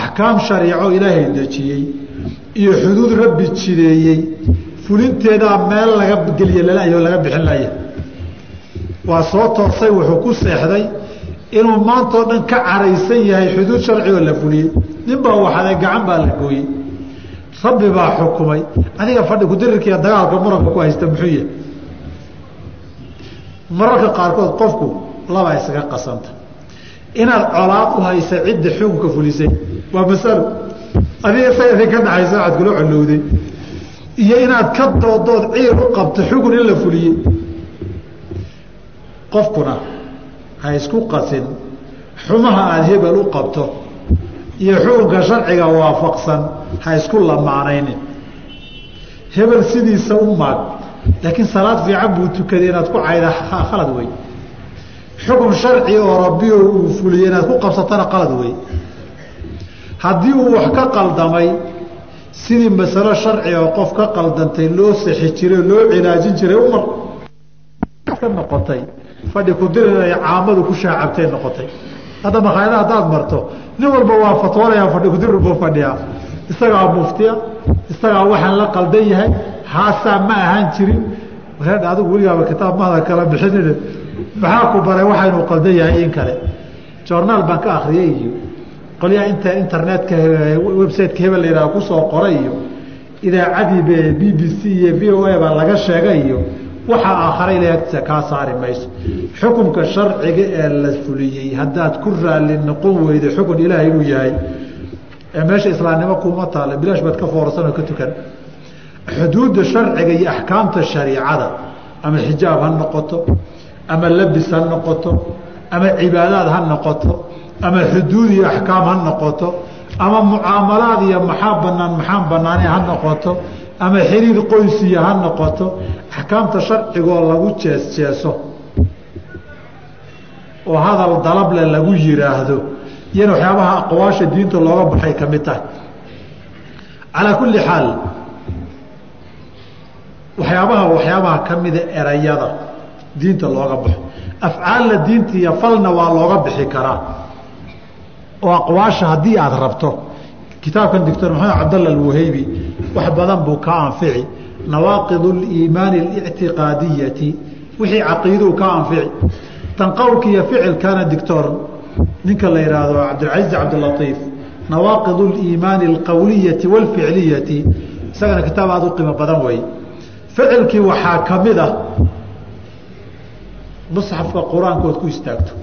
axkaam shariico ilaahay dejiyey iyo xuduud rabbi jideeyey fulinteedaa meel laga geliye lalayo laga bixin laya waa soo toosay wuxuu ku seexday inuu maantao dhan ka caraysan yahay xuduud sharcigoo la fuliyey. Nin baa waxaday gacan baa la gooyey. Rabbi baa xukumay. Adiga fadhi kudirirkiiyo dagaalka muranka ku haysta muxuu yahay? Mararka qaarkood qofku labaa isaga qasanta. Inaad colaad u haysa cidda xukunka fulisay. Waa masalo adiga isaga idin ka dhaxaysa waxaad kula colowday iyo inaad ka doodood ciir u qabto xukun in la fuliyey. Qofkuna ha isku qasin xumaha aada hebel u qabto iyo xukunka sharciga waafaqsan ha isku lamaanaynin. Hebel sidiisa u maag laakiin salaad fiican buu tukaday inaad ku cayda khalad wey xukun sharci oo rabbiyo uu fuliyey inaad ku qabsatana qalad wey haddii uu wax ka qaldamay sidii masalo sharci oo qof ka qaldantay loo sixi jiray loo cilaajin jiray umar ka noqotay fadhi kudirir ay caamadu ku shaacabtay noqotay. Hadda makhaayada haddaad marto nin walba waa fatwoonaya fadhi kudirir buu fadhiyaa. Isagaa muftiya isagaa waxaan la qaldan yahay haasaa ma ahaan jirin. Wareedha adigu weligaaba kitaab mahada kala bixinin maxaa ku baray waxa inuu qaldan yahay in kale? Joornaal baan ka akriyey iyo qolyaha inta internetka websiteka hebel la yihahdo ku soo qoray iyo idaacadii b b c iyo v o a baa laga sheegay iyo waxaa aakharay leegtiisa kaa saari mayso. Xukunka sharciga ee la fuliyey haddaad ku raali noqon weydo xukun ilaahay inuu yahay. Ee meesha islaamnimo kuuma taala bilaash baad ka foorsan oo ka tukan. Xuduudda sharciga iyo axkaamta shariicada ama xijaab ha noqoto ama labis ha noqoto ama cibaadaad ha noqoto ama xuduud iyo axkaam ha noqoto ama mucaamalaad iyo maxaa banaan maxaan banaane ha noqoto ama xiriir qoysiya ha noqoto axkaamta sharcigoo lagu jees jeeso oo hadal dalable lagu yiraahdo iyana waxyaabaha aqwaasha diinta looga baxay ka mid tahay. Calaa kulli xaal waxyaabaha waxyaabaha ka mida erayada diinta looga baxo. Afcaalna diinta iyo falna waa looga bixi karaa oo aqwaasha haddii aada rabto kitaabkan doctor maxamed cabdalla alwaheybi wax badan buu ka anfici nawaaqid اliimaani اlictiqaadiyati wixii caqiiduu ka anfici tan qowlka iyo ficilkana doctor ninka la yidhaahdo cabdilcaziz cabdilatiif nawaaqid اliimaani اlqowliyati wاlficliyati isagana kitaab aada u qiimo badan wey ficilkii waxaa ka mid ah musxafka qur-aankood ku istaagto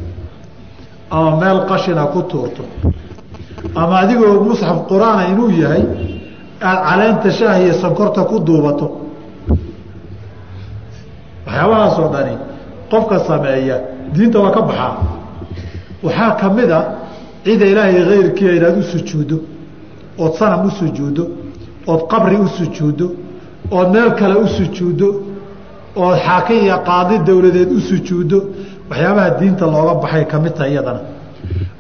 ama meel qashina ku tuurto. Ama adigoo musxaf qur'aana inuu yahay aada caleenta shaah iyo sonkorta ku duubato. Waxyaabahaasoo dhani qofka sameeya diinta waa ka baxaa. Waxaa ka mid a cida ilaahay kayrkiia inaad u sujuuddo ood sanam u sujuuddo ood qabri u sujuuddo ood meel kale u sujuuddo ood xaakin iyo qaadi dowladeed u sujuuddo waxyaabaha diinta looga baxay ka mid tahay iyadana.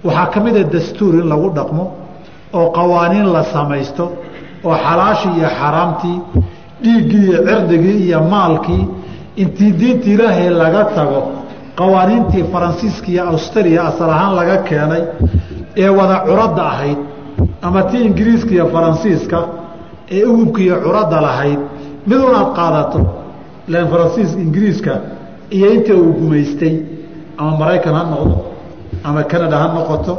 Waxaa ka mid a dastuur in lagu dhaqmo oo qawaaniin la samaysto oo xalaashii iyo xaraamtii dhiiggii iyo cirdigii iyo maalkii intii diinta ilaahay laga tago qawaaniintii faransiiska iyo australia asal ahaan laga keenay ee wada curadda ahayd ama tii ingiriiska iyo faransiiska ee ugubka iyo curadda lahayd mid unaad qaadato lan faransiis ingiriiska iyo inta uu gumaystay ama maraykan ha noqdo ama canada ha noqoto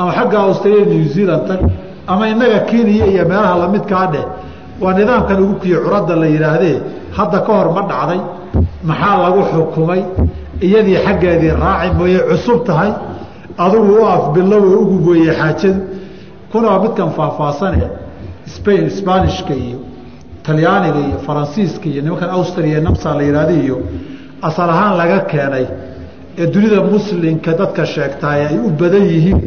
ama xagga australia new zealand tag ama innaga kenya iyo meelaha lamidkaa dheh waa nidaamkan ugubkiiyo curadda la yidhaahdee hadda ka hor ma dhacday maxaa lagu xukumay iyadii xaggeedii raaci mooye cusub tahay adugu u afbilow ugub weeye xaajadu kuna waa midkan faahfaahsane spain sbanishka iyo talyaaniga iyo faransiiska iyo nimankan austria namsa la yihahda iyo asal ahaan laga keenay ee dunida muslimka dadka sheegtaay ay u badan yihiin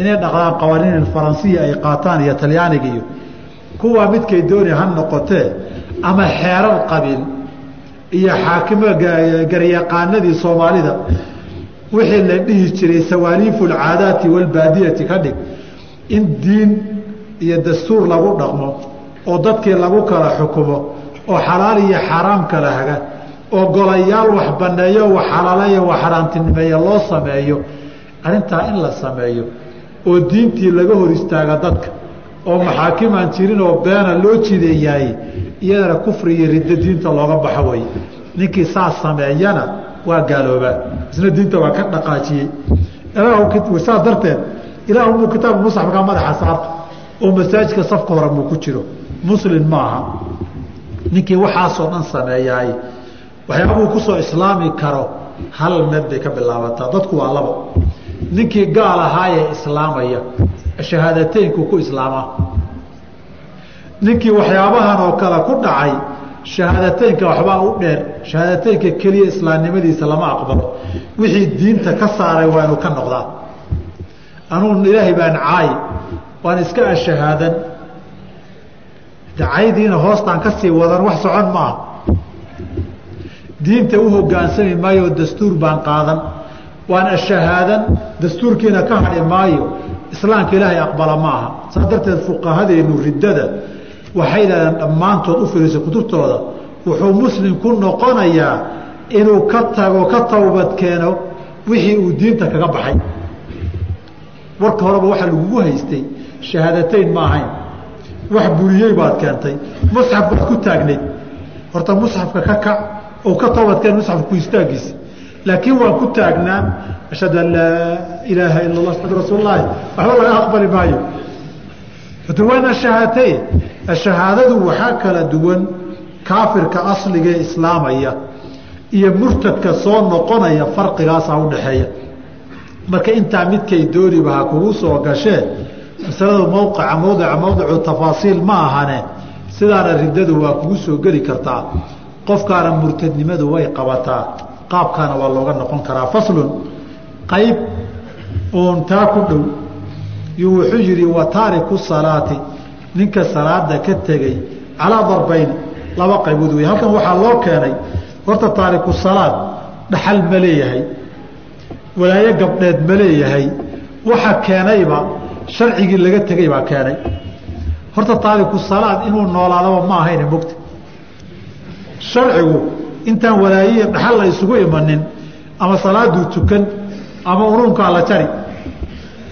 inay dhaqdaan qawaaniin faransiya ay qaataan iyo talyaaniga iyo kuwaa midkay dooni ha noqotee ama xeerar qabiil iyo xaakimo garyaqaanadii soomaalida wixii la dhihi jiray sawaaliifu alcaadaati walbaadiyati ka dhig in diin iyo dastuur lagu dhaqmo oo dadkii lagu kala xukumo oo xalaal iyo xaaraam kala haga oo golayaal wax banneeyo wax xalaaleeyo wax xaaraantinimeeya loo sameeyo arrintaa in la sameeyo oo diintii laga hor istaaga dadka oo maxaakimaan jirin oo beena loo jideeyaay iyadana kufri iyo riddo diinta looga baxo wey ninkii saas sameeyana waa gaaloobaa isna diinta waa ka dhaqaajiyey. Saas darteed ilaahumuu kitaabka musxafkaa madaxa saarta oo masaajidka safka hore muu ku jiro. Muslin maaha. Ninkii waxaasoo dhan sameeyaay waxyaabuu ku soo islaami karo hal meel bay ka bilaabataa. Dadku waa labo. Ninkii gaal ahaayee islaamaya shahaadateynku ku islaamaa. Ninkii waxyaabahan oo kale ku dhacay shahaadateynka waxbaa u dheer shahaadateynka keliya islaamnimadiisa lama aqbalo. Wixii diinta ka saaray waa inuu ka noqdaa. Anugu ilaahay baan caay waan iska ashahaadan. Dacaydiina hoostaan ka sii wadan wax socon maaha diinta u hogaansami maayo dastuur baan qaadan. Waan ashahaadan dastuurkiina ka hadhi maayo. Islaamka ilaahay aqbala maaha. Saas darteed fuqahadeenu riddada waxay yidhahdeen dhammaantood u firiisa kutubtooda. Wuxuu muslim ku noqonayaa inuu ka tago ka towbad keeno wixii uu diinta kaga baxay. Warka horeba waxaa lagugu haystay shahaadateyn ma ahayn. Wax buriyey baad keentay. Musxaf baad ku taagnayd horta musxafka ka kac oo ka toobadkeen musxafka ku istaagiisa laakiin waan ku taagnaa ashhadu an laa ilaaha ila allah axmadu rasuul lahi waxba laga aqbali maayo. Waana shahaatay shahaadadu waxaa kala duwan kaafirka asliga ee islaamaya iyo murtadka soo noqonaya farqigaasaa udhaxeeya marka intaa midkay dooniba ha kugu soo gashee masaladu mowqica mowdica mowdicu tafaasiil ma ahane. Sidaana riddadu waa kugu soo geli kartaa qofkaana murtadnimadu way qabataa qaabkaana waa looga noqon karaa. Faslun qayb uun taa ku dhow yuu wuxuu yidhi wa taariku salaati. Ninka salaada ka tegey calaa darbayni laba qaybood wey halkan waxaa loo keenay horta taariku salaad dhaxal ma leeyahay walaayo gabdheed ma leeyahay. Waxa keenayba sharcigii laga tegey baa keenay. Horta taariku salaad inuu noolaadaba ma ahayne mogta sharcigu intaan walaayihi dhaxal la isugu imanin ama salaaduu tukan ama unuunkaa la jari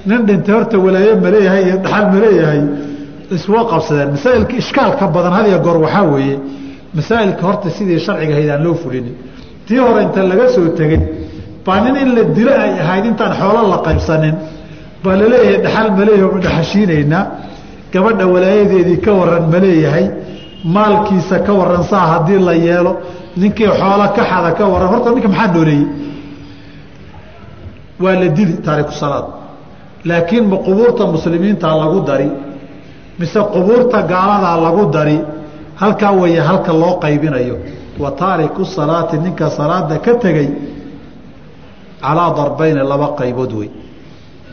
nin dhintay horta walaaye maleeyahay iyo dhaxal maleeyahay iswa qabsadeen masaailka ishkaalka badan hadiya goor waxaa weeye masaa'ilka horta sidii sharciga ahayd aan loo fulinin. Tii hore inta laga soo tegey baa nin in la dilo ay ahayd intaan xoolo la qaybsanin baa la leeyahay dhaxal maleeyahay ma dhaxashiinaynaa gabadha walaayadeedii ka waran maleeyahay maalkiisa ka waran saa haddii la yeelo ninkii xoolo ka xada ka waran horta ninka maxaa nooleeyey waa la dili taariku salaad. Laakiin ma qubuurta muslimiinta lagu dari mise qubuurta gaaladaa lagu dari halkaa weeye halka loo qaybinayo. Wa taariku salaati ninka salaada ka tegey calaa darbayni laba qaybood wey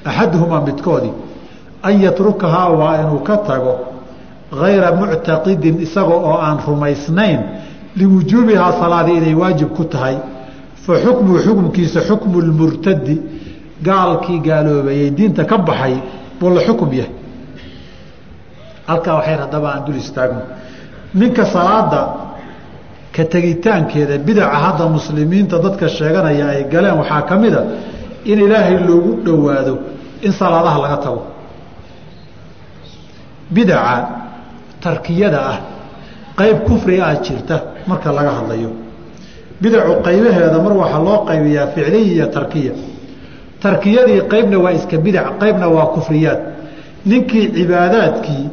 axaduhumaa midkoodii an yatrukahaa waa inuu ka tago gayra muctaqidin isaga oo aan rumaysnayn liwujuubihaa salaadii inay waajib ku tahay fa xukmuu xukumkiisa xukmu lmurtadi gaalkii gaaloobayey diinta ka baxay buu la xukum yahay halkaa waxay haddaba aan dul istaagno ninka salaada ka tegitaankeeda bidaca hadda muslimiinta dadka sheeganaya ay galeen waxaa ka mid a in ilaahay loogu dhowaado in salaadaha laga tago bidaca tarkiyada ah. Qayb kufri ah jirta marka laga hadlayo. Bidacu qaybaheeda mar waxaa loo qaybiyaa ficliya iyo tarkiya. Tarkiyadii qaybna waa iska bidac qaybna waa kufriyaad. Ninkii cibaadaadkii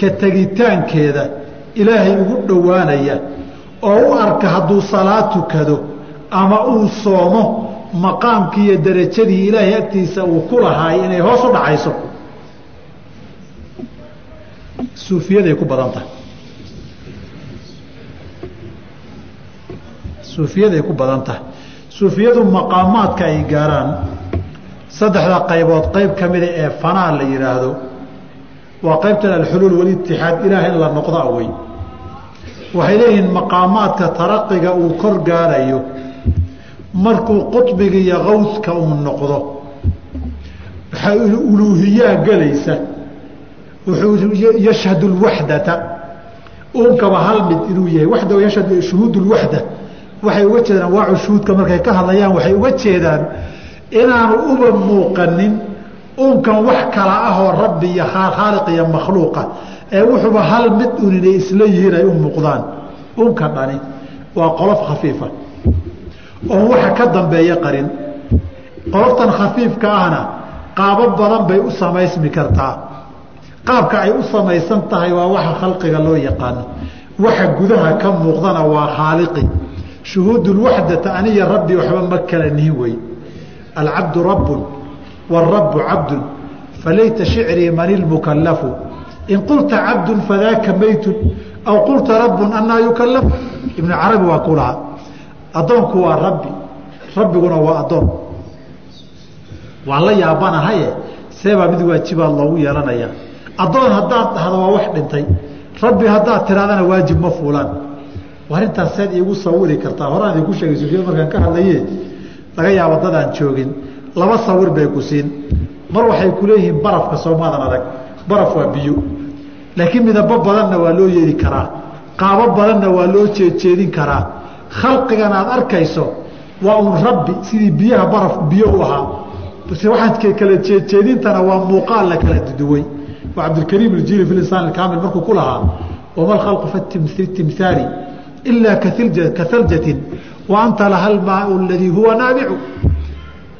ka tegitaankeeda ilaahay ugu dhowaanaya oo u arka hadduu salaad tukado ama uu soomo maqaamkii iyo darajadii ilaahay agtiisa uu ku lahaay inay hoos u dhacayso suufiyaday ku badan tahay. Suufiyaday ku badan tahay. Suufiyadu maqaamaadka ay gaaraan saddexda qaybood qayb ka mida ee fanaa la yidhaahdo waa qaybtan alxuluul walitixaad ilaah in la noqdo awey waxay leeyihiin maqaamaadka taraqiga uu kor gaarayo markuu qudbiga iyo kawska uu noqdo. Waxaa uluuhiyaa gelaysa wuxuu yashhadu lwaxdata uunkaba hal mid inuu yahay. Yashhad shuhuud lwaxda waxay uga jeedaan waacu shuhuudka markay ka hadlayaan waxay uga jeedaan inaanu uba muuqanin uunkan wax kala ahoo rabbi iyo khaaliq iyo makhluuqa. Ee wuxuuba hal mid un inay isla yihiin ay u muuqdaan. Uunka dhani waa qolof khafiifa. Oon waxa ka dambeeya qarin. Qoloftan khafiifka ahna qaabo badan bay u samaysmi kartaa qaabka ay u samaysan tahay waa waxa khalqiga loo yaqaano waxa gudaha ka muuqdana waa khaaliqi. Shuhuudulwaxdata aniya rabbi waxba ma kala nihin wey. Alcabdu rabbun wاrabu cabdun falayta shicrii man ilmukalafu in qulta cabdun fadaaka maytun aw qulta rabbun anaa yukalafu ibnu carabi waa ku lahaa addoonku waa rabbi. Rabbiguna waa addoon. Waa la yaabanahaye seebaa mid waajibaad loogu yeelanaya addoon haddaad dhahdo waa wax dhintay. Rabbi haddaad tirahdana waajib ma fuulaan. Arrintaas seed iigu sawiri kartaa. Horaan idinku sheegay sufiya markaan ka hadlaye laga yaabo dadaan joogin. Laba sawir bay ku siin. Mar waxay ku leeyihiin barafka soomaadan adag. Baraf waa biyo. Laakiin midabo badanna waa loo yeeli karaa. Qaabo badanna waa loo jeedjeedin karaa. Khalqigan aad arkayso waa un rabbi sidii biyaha barafku biyo u ahaa. Base waxaan kala jeedjeedintana waa muuqaal la kala duduway cabdilkariim iljili fi insaan alkaamil markuu ku lahaa wama alkhalqu fi timhaali ilaa kahaljatin wa laha almaau aladii huwa naabicu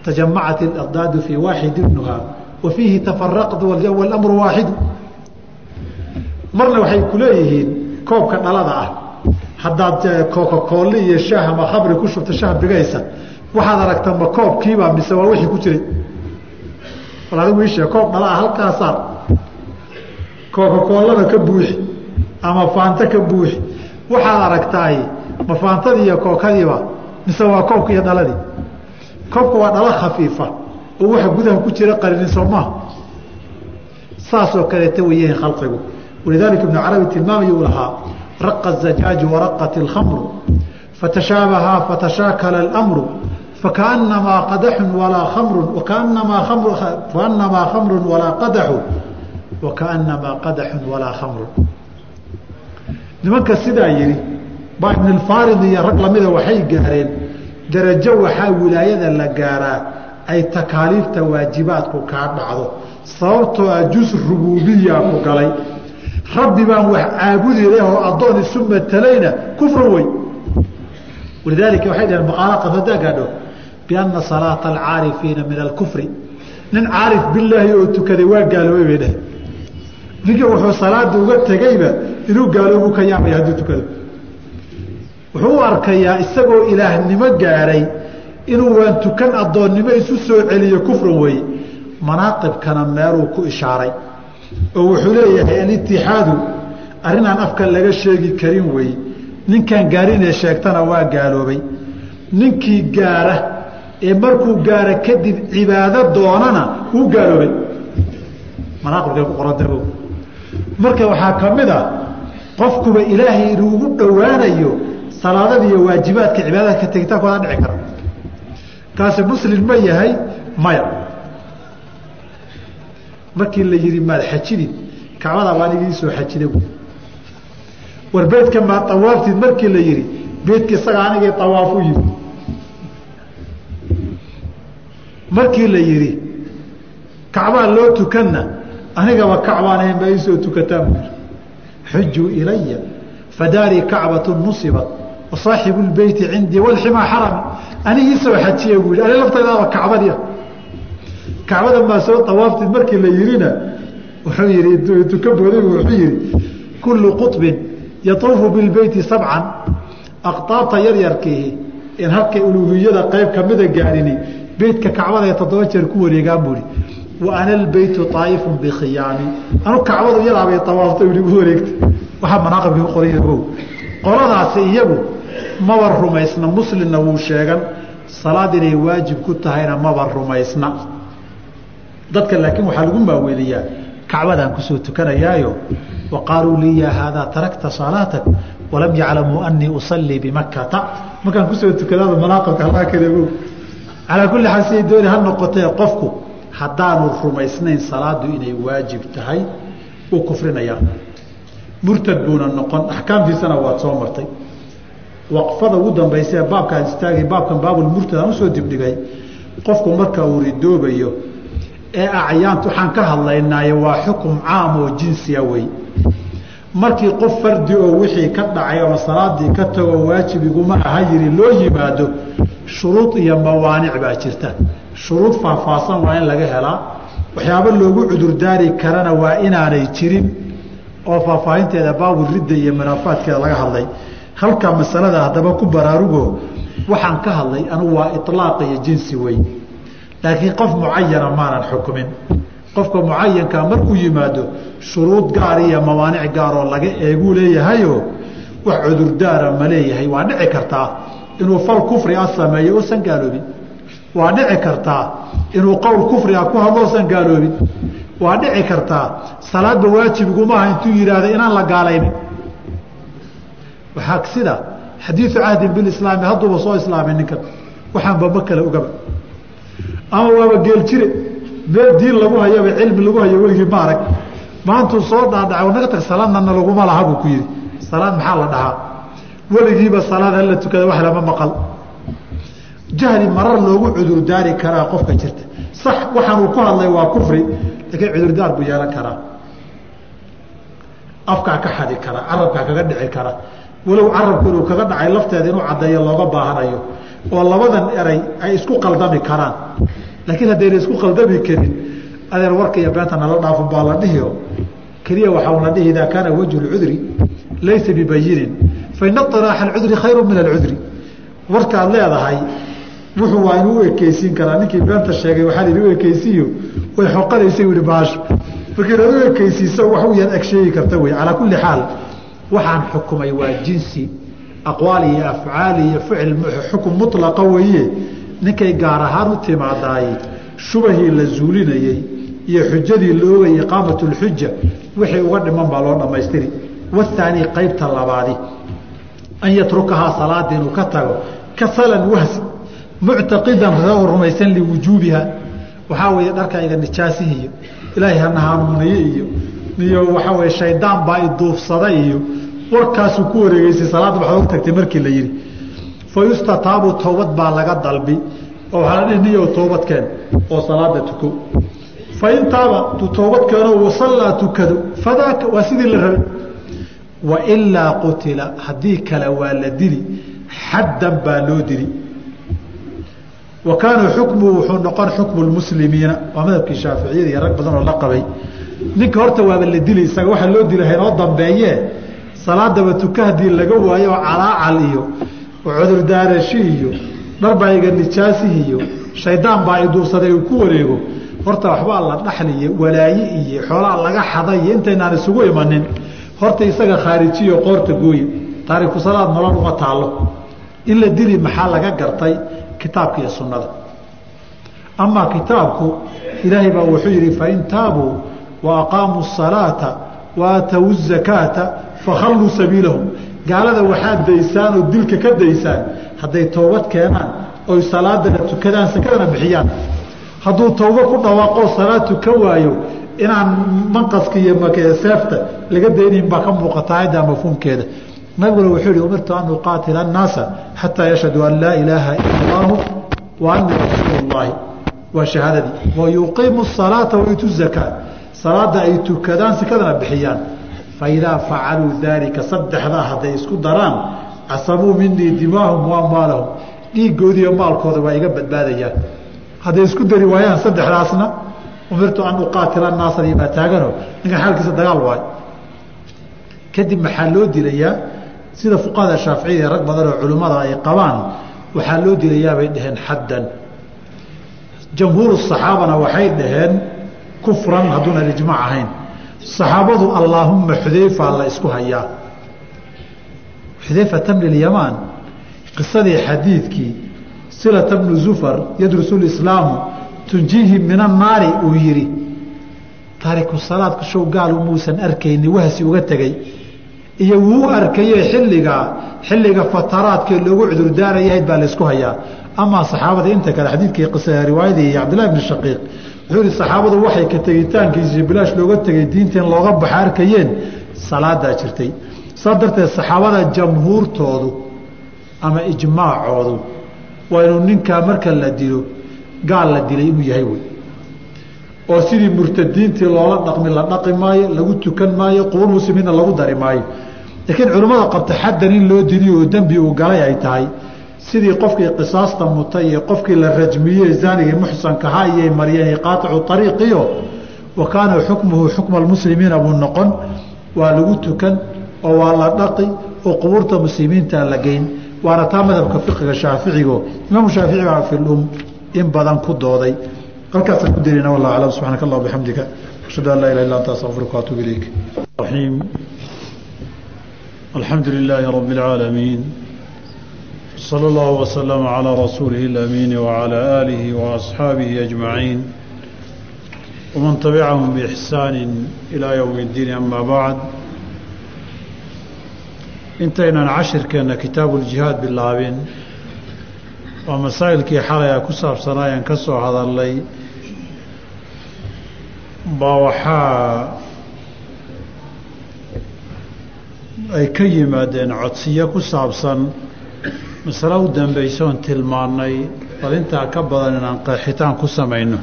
tajamacat اladaadu fii waaxid ibnuha wa fiihi walamru waaxidu marna waxay ku koobka dhalada ah. Haddaad kokakoolli iyo shaah ama khamri ku shubta shah bigaysa waxaad aragta ma koobkiibaa mise waa wixii ku jiray? Bal adigu iishee koob dhalaa halkaa saar kookakoolada ka buuxi ama faanta ka buuxi. Waxaad aragtaay ma faantadii iyo kookadiiba mise waa koobka iyo dhaladii? Koobka waa dhalo khafiifa oo waxa gudaha ku jira qarinin soo saasoo kaleeta weeyeen khalqigu. Walidaalika ibnu carabi tilmaamayuu lahaa raqa zajaaju waraqat اlkhamru fatashaabaha fatashaakala اlamru fakaanamaa qadaxun walaa kamrun kaanamaa kamrun walaa qadaxu wakaanamaa qadaxun walaa khamru nimanka sidaa yihi baa iyo rag lamida waxay gaareen darajo waxaa wilaayada la gaaraa ay takaaliifta waajibaadku kaa dhacdo sababtoo ah jus rubuubiya ku galay rabbi baan wax caabudi leh oo addoon isu matalayna kufru wey walidaalika waxay dhaheen maqaala qad hadaa gaadho bianna salaata alcaarifiina min alkufri nin caarif bilaahi oo tukaday waa gaaloobay bay dhaheen ninka wuxuu salaada uga tegeyba inuu gaaloobu ka yaabaya hadduu tukado. Wuxuu u arkayaa isagoo ilaahnimo gaadhay inuu waan tukan addoonnimo isu soo celiyo kufran weeye. Manaaqibkana meeluu ku ishaaray. Oo wuxuu leeyahay alitixaadu arrinaan afka laga sheegi karin weeye. Ninkaan gaarinee sheegtana waa gaaloobay. Ninkii gaara ee markuu gaara kadib cibaado doonana wuu gaaloobay. Manaaqibkay ku qoranta marka waxaa ka mid a qofkuba ilaahay inuu ugu dhowaanayo salaadada iyo waajibaadka cibaadadka tegitaankooda dhici kara kaasi muslim ma yahay maya. Markii la yihi maad xajidid kacbada baan igii soo xajida war beedka maad awaaftid markii la yihi beedka isaga anigii awaaf u markii la yihi kacbaa loo tukanna anigaba kacbaan ma iisoo tukataan bu xujuu ilaya fadaarii kacbatu nusibat wasaaxibu lbeyti cindii walximaa xarami anigii soo xajiya buu yihi ani laftaydaaba kacbadiia kacbada maa soo awaaftid markii la yihina wuxuu yihi tuka booday wuxuu yihi kullu quطbin yatuufu bilbeyti sabcan aqtaabta yaryarkiihi in halkay uluhiyada qayb kamida gaadhini beytka kacbada ee toddoba jeer ku wareegaan buui wa ana lbeytu aa'ifu bikhiyaami anu kacbadu yalaabay awaafta igu wareegta waxaa manaaqibkii ku qoray o qoladaasi iyagu maba rumaysna muslimna wuu sheegan salaad inay waajib ku tahayna maba rumaysna. Dadka laakiin waxaa lagu maaweeliyaa kacbadaan ku soo tukanayaayo wa qaaluu lii yaa haadaa tarakta salaatak walam yaclamuu anii usallii bimakkata markaan ku soo tukadaada manaaqibka halkaa kadeego calaa kulli xaal siday dooni ha noqotee qofku haddaanu rumaysnayn salaadu inay waajib tahay wuu kufrinayaa murtad buuna noqon axkaamtiisana waad soo martay. Waqfada ugu dambaysa ee baabkaan istaagay baabkan baabulmurtad aan u soo dibdhigay qofku marka uu ridoobayo ee acyaant waxaan ka hadlaynaaye waa xukum caam oo jinsiya wey markii qof fardi oo wixii ka dhacay ama salaadii ka tago waajib iguma aha yiri loo yimaado shuruud iyo mawaanic baa jirta shuruud faahfaahsan waa in laga helaa. Waxyaabo loogu cudurdaari karana waa inaanay jirin oo faahfaahinteeda baaburidda iyo munaafaadkeeda laga hadlay. Halkaa masalada haddaba ku baraarugo waxaan ka hadlay anugu waa ilaaq iyo jinsi wey laakiin qof mucayana maanan xukumin. Qofka mucayankaa markuu yimaado shuruud gaar iyo mawaanic gaaroo laga eeguu leeyahayo wax cudurdaara ma leeyahay. Waa dhici kartaa inuu fal kufri a sameeyo oosan gaaloobin waa dhici kartaa inuu qowl kufri a ku hadlo oosan gaaloobin. Waa dhici kartaa salaadba waajibigumaha intuu yidhaahda inaan la gaalaynin. Waxaa sida xadiiu cahdin bilislaami hadduuba soo islaamay ninkan. Waxaanba ma kale ogaba ama waaba geeljire meel diin lagu hayaba cilmi lagu hayo weligii ma arag. Maantuu soo dhaadhacay naga tag salaadnana laguma laha buu ku yidhi. Salaad maxaa la dhahaa? Weligiiba salaad hala tukada wax lama maqal jahli marar loogu cudurdaari karaa qofka jirta. Sax waxaanuu ku hadlay waa kufri laakiin cudurdaar buu yeelan karaa. Afkaa ka xadi kara carabkaa kaga dhici kara. Walow carabku inuu kaga dhacay lafteeda inuu caddeeyo looga baahanayo oo labadan eray ay isku qaldami karaan. Laakiin haddayna isku qaldami karin adeer warka iyo beenta nala dhaafo baa la dhihio keliya waxaa la dhihi idaa kaana wajhu lcudri laysa bibayinin faina iraaxa alcudri khayru min alcudri. Warkaad leedahay wuxuu waa inuu u ekeysiin karaa. Ninkii beenta sheegay waxaa lihi u ekeysiiyo way xoqanaysa yihi baasho markii inaad u ekeysiiso wax u yar eg sheegi karta wey. Calaa kulli xaal waxaan xukumay waa jinsi aqwaal iyo afcaal iyo ficil xukum mulaqa weeye. Ninkay gaar ahaan u timaadaay shubahii la zuulinayey iyo xujadii loogay iqaamat lxuja wixii uga dhiman baa loo dhammaystiri. Wathaani qaybta labaadi an yatrukahaa salaada inuu ka tago kasalan wahsi muctaqidan rumaysan liwujuubiha waxaa weeye dharkayga nijaasihiiyo ilaahay hana hanuuniye iyo iyo waxaa weye shaydaan baa iduufsaday iyo warkaasuu ku wareegeysay salaadda waxaad og tagtay markii la yidhi fa towbad baa laga dalbi. Oo waxaa la dhihi niyow toobadkeen oo salaada tuko. Fa in taaba tu toobadkeeno wasallaa tukado fadaaka waa sidii la rabay. Wailaa qutila haddii kale waa la dili xaddan baa loo dili wa kaana xukmuhu wuxuu noqon xukmu lmuslimiina waa madhabkii shaaficiyada iyo rag badan oo la qabay. Ninka horta waaba la dili isaga waxaa loo dila haynoo dambeeyee salaadaba tuka haddii laga waayo calaacal iyo cudurdaarashi iyo dharbaiga nijaasihi iyo shaydaan baa iduursaday uu ku wareego. Horta waxbaa la dhaxliyo walaaye iyo xoolaa laga xaday intaynaan isugu imanin. Horta isaga khaarijiyo qoorta gooye taariku salaad nolol uma taallo. In la dili maxaa laga gartay kitaabka iyo sunnada amaa kitaabku ilaahay baa wuxuu yidhi fain taabuu wa aqaamuu الsalaata wa aatow الzakaata fakhalluu sabiilahum gaalada waxaad daysaan oo dilka ka daysaan hadday toobad keenaan oy salaadana tukadaan sakadana bixiyaan hadduu towbo ku dhawaaqoo salaad tuka waayo inaan manqaska iyo seefta laga daynayn baa ka muuqata ayadda mafhuumkeeda nabiguna wuxuu yihi umirtu an uqaatila annaasa xataa yashhaduu an laa ilaaha ila allahu wa ani rasuulu llaahi waa shahaadadii. Wa yuqiimu asalaata wayutu zakaa salaada ay tukadaan sakadana bixiyaan. Faidaa facaluu daalika saddexdaa hadday isku daraan casabuu minii dimaahum wa amwaalahum. Dhiigoodiiyo maalkooda waa iga badbaadayaan. Hadday isku dari waayaan saddexdaasna umirtu an uqaatila naasadi baa taagano. Ninkan xaalkiisa dagaal waayo. Kadib maxaa loo dilayaa sida fuqahada shaaficiyada rag badan oo culimmada ay qabaan waxaa loo dilayaa bay dhaheen xaddan jamhuuru saxaabana waxay dhaheen kufran hadduunan ijmaac ahayn. Saxaabadu allaahumma xudeyfa la isku hayaa xudeyfata bni lyamaan qisadii xadiidkii silata bnu zufar yadrusu lislaamu tunjiihi min annaari uu yidhi taariku salaadka show gaal umuusan arkayni wahsi uga tegey iyo wuu arkaye xilligaa xilliga fataraadkee loogu cudurdaarayahayd baa laysku hayaa. Amaa saxaabada inta kale xadiidkii riwaayadii cabdillahi bni shaqiiq wuxuu yihi saxaabadu waxay ka tegitaankiisi bilaash looga tegay diinta in looga baxa arkayeen salaadaa jirtay. Saa darteed saxaabada jamhuurtoodu ama ijmaacoodu waa inuu ninkaa marka la dilo gaal la dilay inuu yahay wey oo sidii murtadiintii loola dhaqmi la dhaqi maayo lagu tukan maayo qubuur muslimiinna lagu dari maayo. Laakiin culimmada qabta xaddan in loo diliyo oo dembi uu galay ay tahay sidii qofkii qisaasta mutay iyo qofkii la rajmiyey zaanigii muxsankaha iyay mariyeen qaaticu ariiqiyo wa kaana xukmuhu xukma almuslimiina buu noqon waa lagu tukan oo waa la dhaqi oo qubuurta muslimiinta la geyn. Waana taa madhabka fiqiga shaaficigo imaamu shaafici baa fi lum in badan ku dooday halkaasaan ku dirina wallah aclam subxaanaka allah bixamdika ashhadu an laa ilaha illa anta astaqfiruka waatuub ilayk raxiim alxamdu lilaahi rabbi اlcaalamiin slى اllah وslm عlى rasuulihi اlأmiin وعlى آlihi وأصxaabihi أجmaعiin wman tabicahum bإxsaan ilى ywm اddiin ama bacd intaynan cashirkeenna kitaabu اljihaad bilaabin waa masaa'ilkii xalay a ku saabsanaayaan ka soo hadalnay baa waxaa ay ka yimaadeen codsiyo ku saabsan masalo u dambaysoon tilmaannay bal intaa ka badan inaan qeexitaan ku samayno.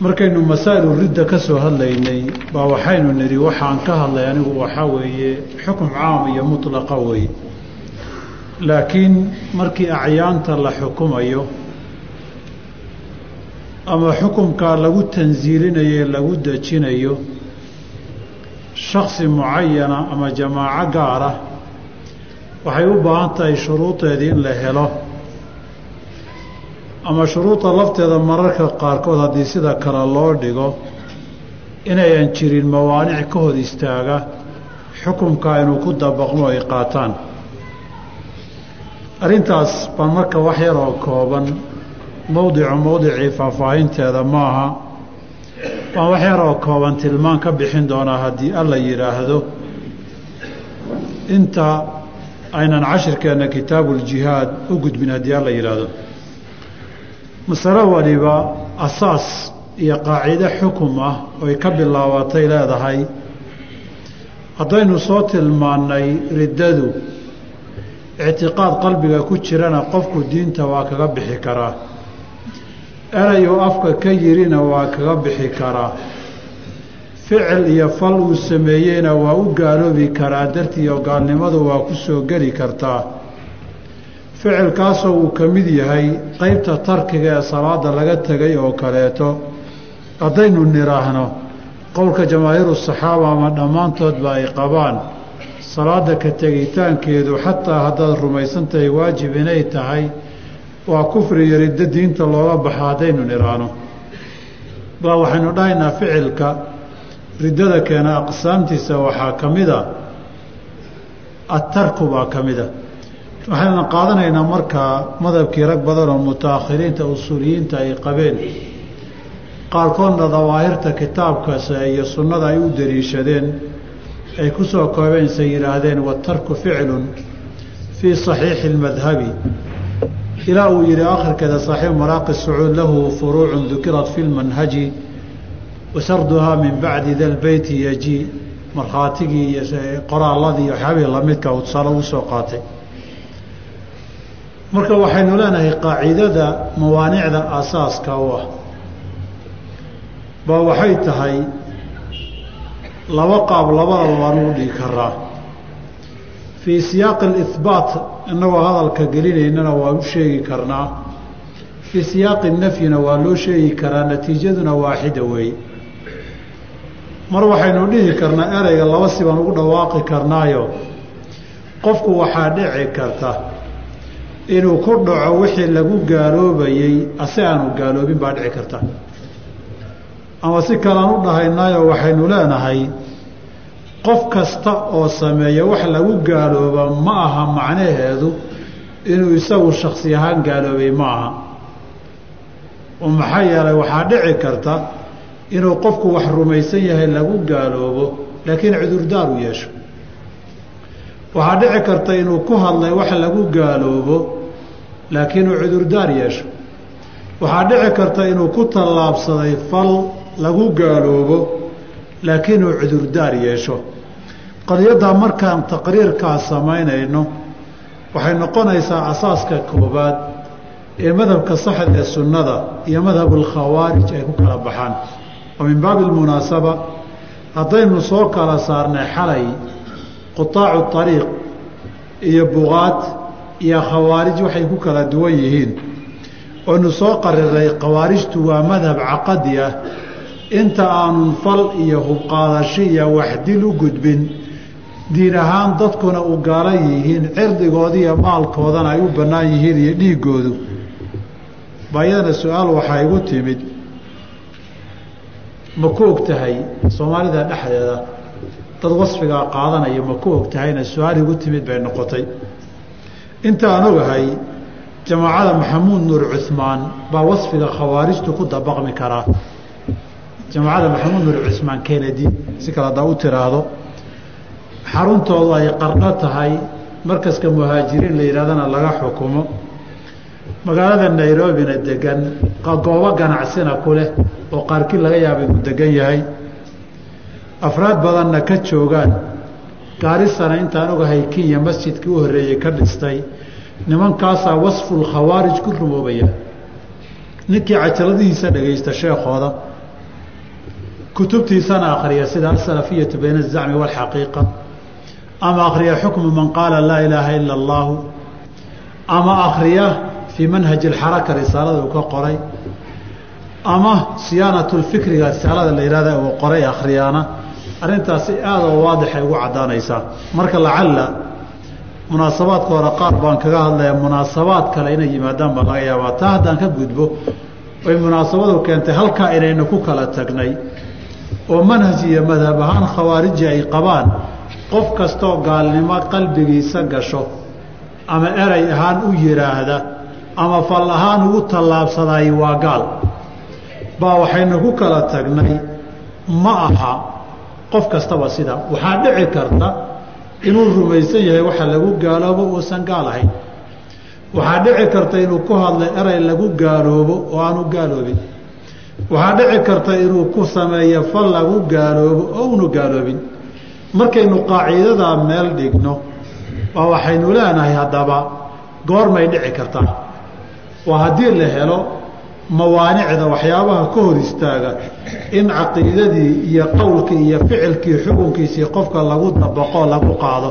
Markaynu masaa'ilu ridda ka soo hadlaynay baa waxaynu nidhi waxaan ka hadlay anigu waxaa weeye xukum caam iyo mutlaqa weeye laakiin markii acyaanta la xukumayo ama xukumkaa lagu tansiilinayo lagu dejinayo shaksi mucayana ama jamaaco gaara waxay u baahan tahay shuruudeedii in la helo. Ama shuruuda lafteeda mararka qaarkood haddii sida kale loo dhigo inayan jirin mawaanic ka hor istaaga xukumkaa inuu ku dabaqmo ay qaataan. Arrintaas baan marka wax yar oo kooban mowdicu mowdicii faahfaahinteeda maaha. Baan wax yar oo kooban tilmaan ka bixin doonaa haddii alla yidhaahdo inta aynan cashirkeenna kitaabuuljihaad u gudbin haddii alla yidhaahdo masalo waliba asaas iyo qaacido xukum ah oy ka bilaabatay leedahay. Haddaynu soo tilmaannay riddadu ictiqaad qalbiga ku jirana qofku diinta waa kaga bixi karaa erayuu afka ka yirina waa kaga bixi karaa. Ficil iyo fal uu sameeyeyna waa u gaaloobi karaa dartii oo gaalnimadu waa ku soo geli kartaa. Ficilkaasoo uu ka mid yahay qeybta tarkiga ee salaada laga tegay oo kaleeto. Haddaynu nidhaahno qowlka jamaahiiru saxaaba ama dhammaantoodba ay qabaan salaada ka tegitaankeedu xataa haddaad rumaysan tahay waajib inay tahay waa kufri iyo riddo diinta looga baxa haddaynu nidhaahno baa waxaynu dhahaynaa ficilka riddada keena aqsaamtiisa waxaa ka mida adtarku baa ka mida waxayna qaadanaynaa markaa madhabkii rag badan oo mutaakhiriinta usuuliyiinta ay qabeen. Qaarkoodna dawaahirta kitaabkaase iyo sunnada ay u daliishadeen ay ku soo koobeense yidhaahdeen watarku ficlun fii saxiixi اlmadhabi ilaa uu yihi akhirkeeda saaxiib maraaqi sacuud lahu furuucun dukirat fi lmanhaji wasarduhaa min bacdi da lbeyti yaji markhaatigii iyo qoraaladii waxyaabihii lamidka uu tusaale ugu qaatay. Marka waxaynu leenahay qaacidada mawaanicda asaaska u ah baa waxay tahay laba qaab labadaba waan ugu dhigi karaa fii siyaaqi alihbaat innagoo hadalka gelinaynana waan u sheegi karnaa. Fii siyaaqi nafyina waa loo sheegi karaa natiijaduna waaxida weeye mar waxaynu dhihi karnaa ereyga laba si baan ugu dhawaaqi karnaayo. Qofku waxaa dhici karta inuu ku dhaco wixii lagu gaaloobayey ase aanu gaaloobin baa dhici karta. Ama si kalean u dhahaynaayo waxaynu leenahay qof kasta oo sameeya wax lagu gaalooba ma aha macnaheedu inuu isagu shaksi ahaan gaaloobay ma aha. oo maxaa yeelay waxaa dhici karta inuu qofku wax rumaysan yahay lagu gaaloobo laakiin cudurdaar u yeesho. waxaa dhici karta inuu ku hadlay wax lagu gaaloobo laakiin uu cudurdaar yeesho. waxaa dhici karta inuu ku tallaabsaday fal lagu gaaloobo laakiin uu cudurdaar yeesho qadiyaddaa markaan taqriirkaa samaynayno waxay noqonaysaa asaaska koobaad ee madhabka saxda ee sunnada iyo madhabulkhawaarij ay ku kala baxaan. Oo min baabi almunaasaba haddaynu soo kala saarnay xalay qutaacu ariiq iyo buqaad iyo khawaarij waxay ku kala duwan yihiin. Oynu soo qariray khawaarijtu waa madhab caqadi ah inta aanun fal iyo hubqaadasho iyo waxdil u gudbin diin ahaan dadkuna u gaalan yihiin cirdigooda maalkoodana ay u bannaan yihiin iyo dhiiggoodu. Baayadana su'aal waxaa igu timid. Ma ku og soomaalida dhexdeeda? Dad wasfigaa qaadanaya ma ku og su'aal igu timid bay noqotay. Inta ogahay jamaacada maxamuud nuur cuhmaan baa wasfiga khawaarijtu ku dabaqmi karaa. Jamaacada maxamuud nuur cuhmaan kennedy si kale haddaa u tiraahdo xaruntoodu ay qarno tahay markaska muhaajiriin la yidhahdana laga xukumo. Magaalada nairobina degan goobo ganacsina ku leh oo qaarkii laga yaaba inuu degan yahay. Afraad badanna ka joogaan gaarisana intaan ogahay kenya masjidkii u horreeyey ka dhistay nimankaasaa wasful khawaarij ku rumoobaya. Ninkii cajaladihiisa dhegaysta sheekooda kutubtiisana akhriya sida asalafiyatu bayna azacmi waalxaqiiqa ama akhriya xukmu man qaala laa ilaaha ila allaahu ama akhriya fii manhaji alxaraka risaalada uu ka qoray ama siyaanatu lfikriga risaalada la yihahda uu qoray akhriyaana arrintaasi aada oo waadixay ugu caddaanaysaa marka lacalla munaasabaadka hore qaar baan kaga hadlaya munaasabaad kale inay yimaadaan baa laga yaabaa taa haddaan ka gudbo oy munaasabadu keentay halkaa inaynu ku kala tagnay oo manhaj iyo madhab ahaan khawaariji ay qabaan qof kastoo gaalnimo qalbigiisa gasho ama erey ahaan u yidhaahda ama fal ahaan ugu tallaabsadaay waa gaal. Baa waxaynu ku kala tagnay ma aha qof kastaba sida. Waxaa dhici karta inuu rumaysan yahay waxa lagu gaaloobo uusan gaal ahayn. Waxaa dhici karta inuu ku hadlay erey lagu gaaloobo oo aanu gaaloobin. Waxaa dhici karta inuu ku sameeyo fal lagu gaaloobo oo unu gaaloobin markaynu qaaciidadaa meel dhigno waa waxaynu leenahay haddaba goormay dhici kartaa waa haddii la helo mawaanicda waxyaabaha ka hor istaaga in caqiidadii iyo qowlkii iyo ficilkii xukunkiisii qofka lagu dabaqo lagu qaado.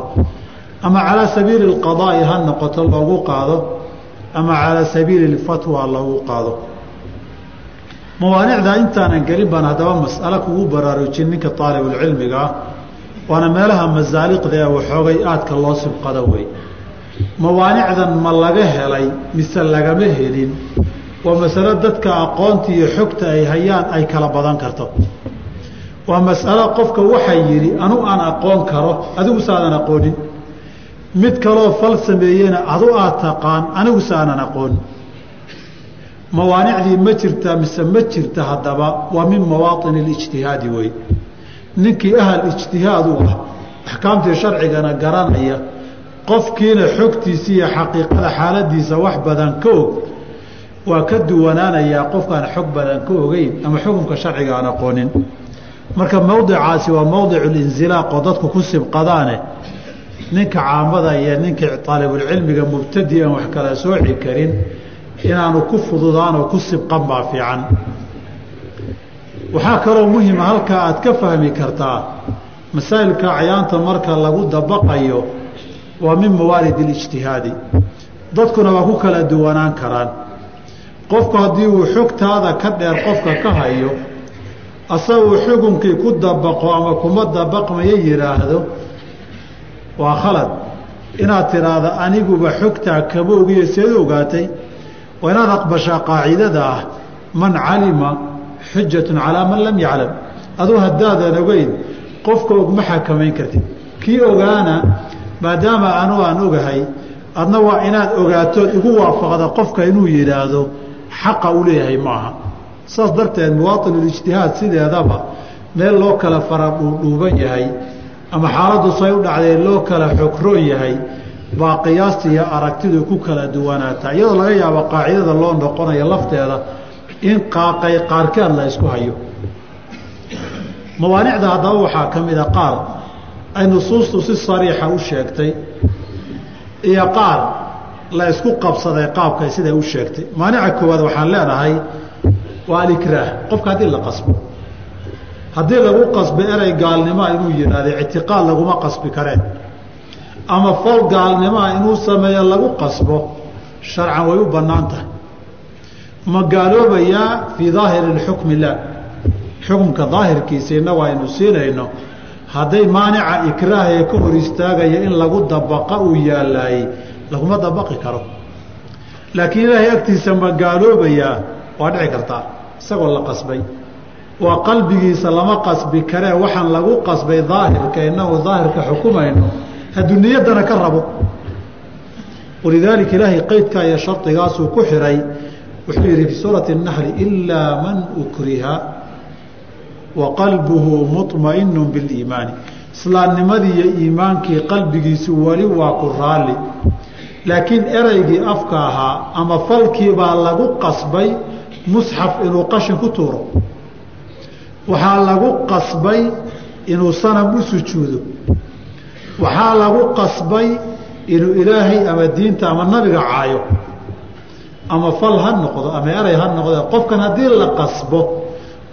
Ama calaa sabiili اlqadaa'i ha noqoto loogu qaado. Ama calaa sabiili اlfatwa loogu qaado. Mawaanicda intaanan gelin baan haddaba mas'alo kugu baraarujin ninka aalibulcilmiga ah waana meelaha masaaliqda ee waxoogay aadka loo sibqado wey mawaanicdan ma laga helay mise lagama helin? Waa masalo dadka aqoonta iyo xogta ay hayaan ay kala badan karto. Waa masalo qofka waxay yidhi anu aan aqoon karo adigu saadan aqoonin. Mid kaloo fal sameeyena adu aad taqaan anigu saanan aqoonin. Mawaanicdii ma jirta mise ma jirta haddaba waa min mawaaطin اlijtihaadi wey ninkii ahal ijtihaad u ah axkaamtii sharcigana garanaya qofkiina xogtiisa iyo xaqiiqada xaaladiisa wax badan ka og. Waa ka duwanaanayaa qofkaan xog badan ka ogeyn ama xukunka sharciga aan aqoonin. Marka mowdicaasi waa mowdicu linzilaaq oo dadku ku sibqadaane ninka caamada iyo ninka aalibulcilmiga mubtadi aan wax kala sooci karin inaanu ku fududaan oo ku sibqan baa fiican waxaa kaloo muhima halkaa aad ka fahmi kartaa masaa'ilka cayaanta marka lagu dabaqayo waa min mawaalid اlijtihaadi dadkuna waa ku kala duwanaan karaan. Qofku haddii uu xogtaada ka dheer qofka ka hayo asaguu xukunkii ku dabaqo ama kuma dabaqmayo yidhaahdo waa khalad. Inaad tidhaahda aniguba xogtaa kama ogiyo seed ogaatay waa inaad aqbashaa qaacidada ah man calima xujatun calaa man lam yaclam. Aduu haddaadan ogeyn qofka og ma xakamayn kartid. Kii ogaana maadaama anu aan ogahay adna waa inaad ogaatood igu waafaqda qofka inuu yidhaahdo xaqa u leeyahay maaha saas darteed muwaainulijtihaad sideedaba meel loo kala fara dhuudhuuban yahay ama xaaladdu say u dhacdee loo kala xogroon yahay baa qiyaasta iyo aragtidu ku kala duwanaataa iyadoo laga yaabo qaacidada loo noqonayo lafteeda in qaaqay qaarkeed la isku hayo. Mawaanicda haddaba waxaa ka mida qaar. Ay nusuustu si sariixa u sheegtay iyo qaar la isku qabsaday qaabkay siday u sheegtay. Maanica koowaad waxaan leenahay waa alikraah qofka haddii la qasbo. Haddii lagu qasbo erey gaalnimoa inuu yidhaahdo ictiqaad laguma qasbi kareen. Ama fal gaalnimoa inuu sameeyo lagu qasbo sharcan way u bannaan tahay ma gaaloobayaa fii daahiri xukmi lah xukumka daahirkiisa innagu aynu siinayno. Hadday maanica ikraahee ka hor istaagaya in lagu dabaqa uu yaalaayey laguma dabaqi karo. Laakiin ilaahay agtiisa ma gaaloobayaa waa dhici kartaa. Isagoo la qasbay. Waa qalbigiisa lama qasbi karee waxaan lagu qasbay daahirka inagu daahirka xukumayno. Hadduu niyaddana ka rabo. Walidaalika ilaahay qeydkaa iyo shardigaasuu ku xiray wuxuu yidhi fii suurati الnaxli ilaa man ukriha wa qalbuhu muطmainu biliimaani islaamnimadii iyo iimaankii qalbigiisu weli waa ku raalli laakiin ereygii afka ahaa ama falkiibaa lagu qasbay musxaf inuu qashin ku tuuro waxaa lagu qasbay inuu sanam u sujuudo waxaa lagu qasbay inuu ilaahay ama diinta ama nabiga caayo ama fal ha noqdo ama erey ha noqdo qofkan haddii la qasbo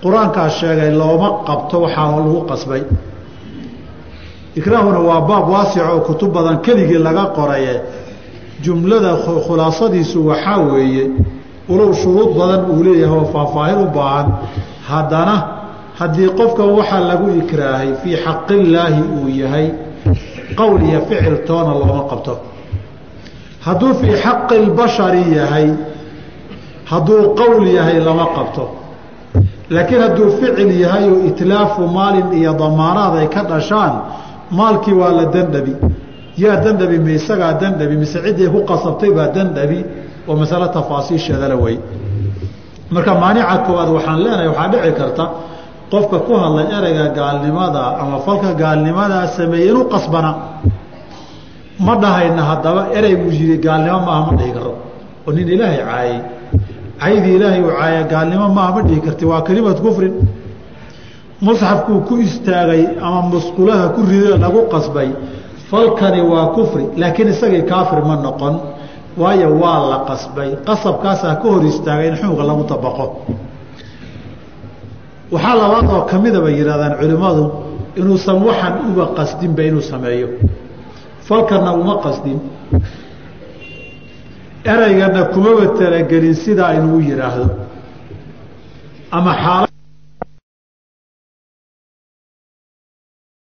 qur'aankaa sheegay looma qabto waxaa lagu qasbay. Ikraahuna waa baab waasic oo kutub badan keligii laga qoraye. Jumlada khulaasadiisu waxaa weeye walow shuruud badan uu leeyahay oo faahfaahin u baahan. Haddana haddii qofka waxaa lagu ikraahay fii xaqillaahi uu yahay qowl iyo ficil toona looma qabto hadduu fii xaqi lbashari yahay hadduu qowl yahay lama qabto. Laakiin hadduu ficil yahay oo itlaafu maalin iyo damaanaad ay ka dhashaan maalkii waa la dandhabi yaa dandhabi ma isagaa dandhabi mise ciddii ku qasabtay baa dandhabi oo masale tafaasiisheedala wey. Marka maanica koowaad waxaan leenahay waxaa dhici karta qofka ku hadlay ereyga gaalnimada ama falka gaalnimadaa sameeyey inuu qasbana ma dhahayna haddaba erey buu yidhi gaalnimo maaha ma dhihi karo oo nin ilaahay caayey caydii ilaahay uu caaya gaalnimo maaha ma dhihi karti. Waa kelimad kufrin. Musxafkuu ku istaagay ama musqulaha ku rida lagu qasbay falkani waa kufri laakiin isagii kaafir ma noqon. Waayo waa la qasbay. Qasabkaasaa ka hor istaagay in xunuga lagu dabaqo waxaa labaad oo kamida bay yidhahdaan culimmadu inuusan waxaan uba qasdinba inuu sameeyo falkana uma qasdin. Ereygana kumaba talagelin sidaa inuu yidhaahdo ama xaala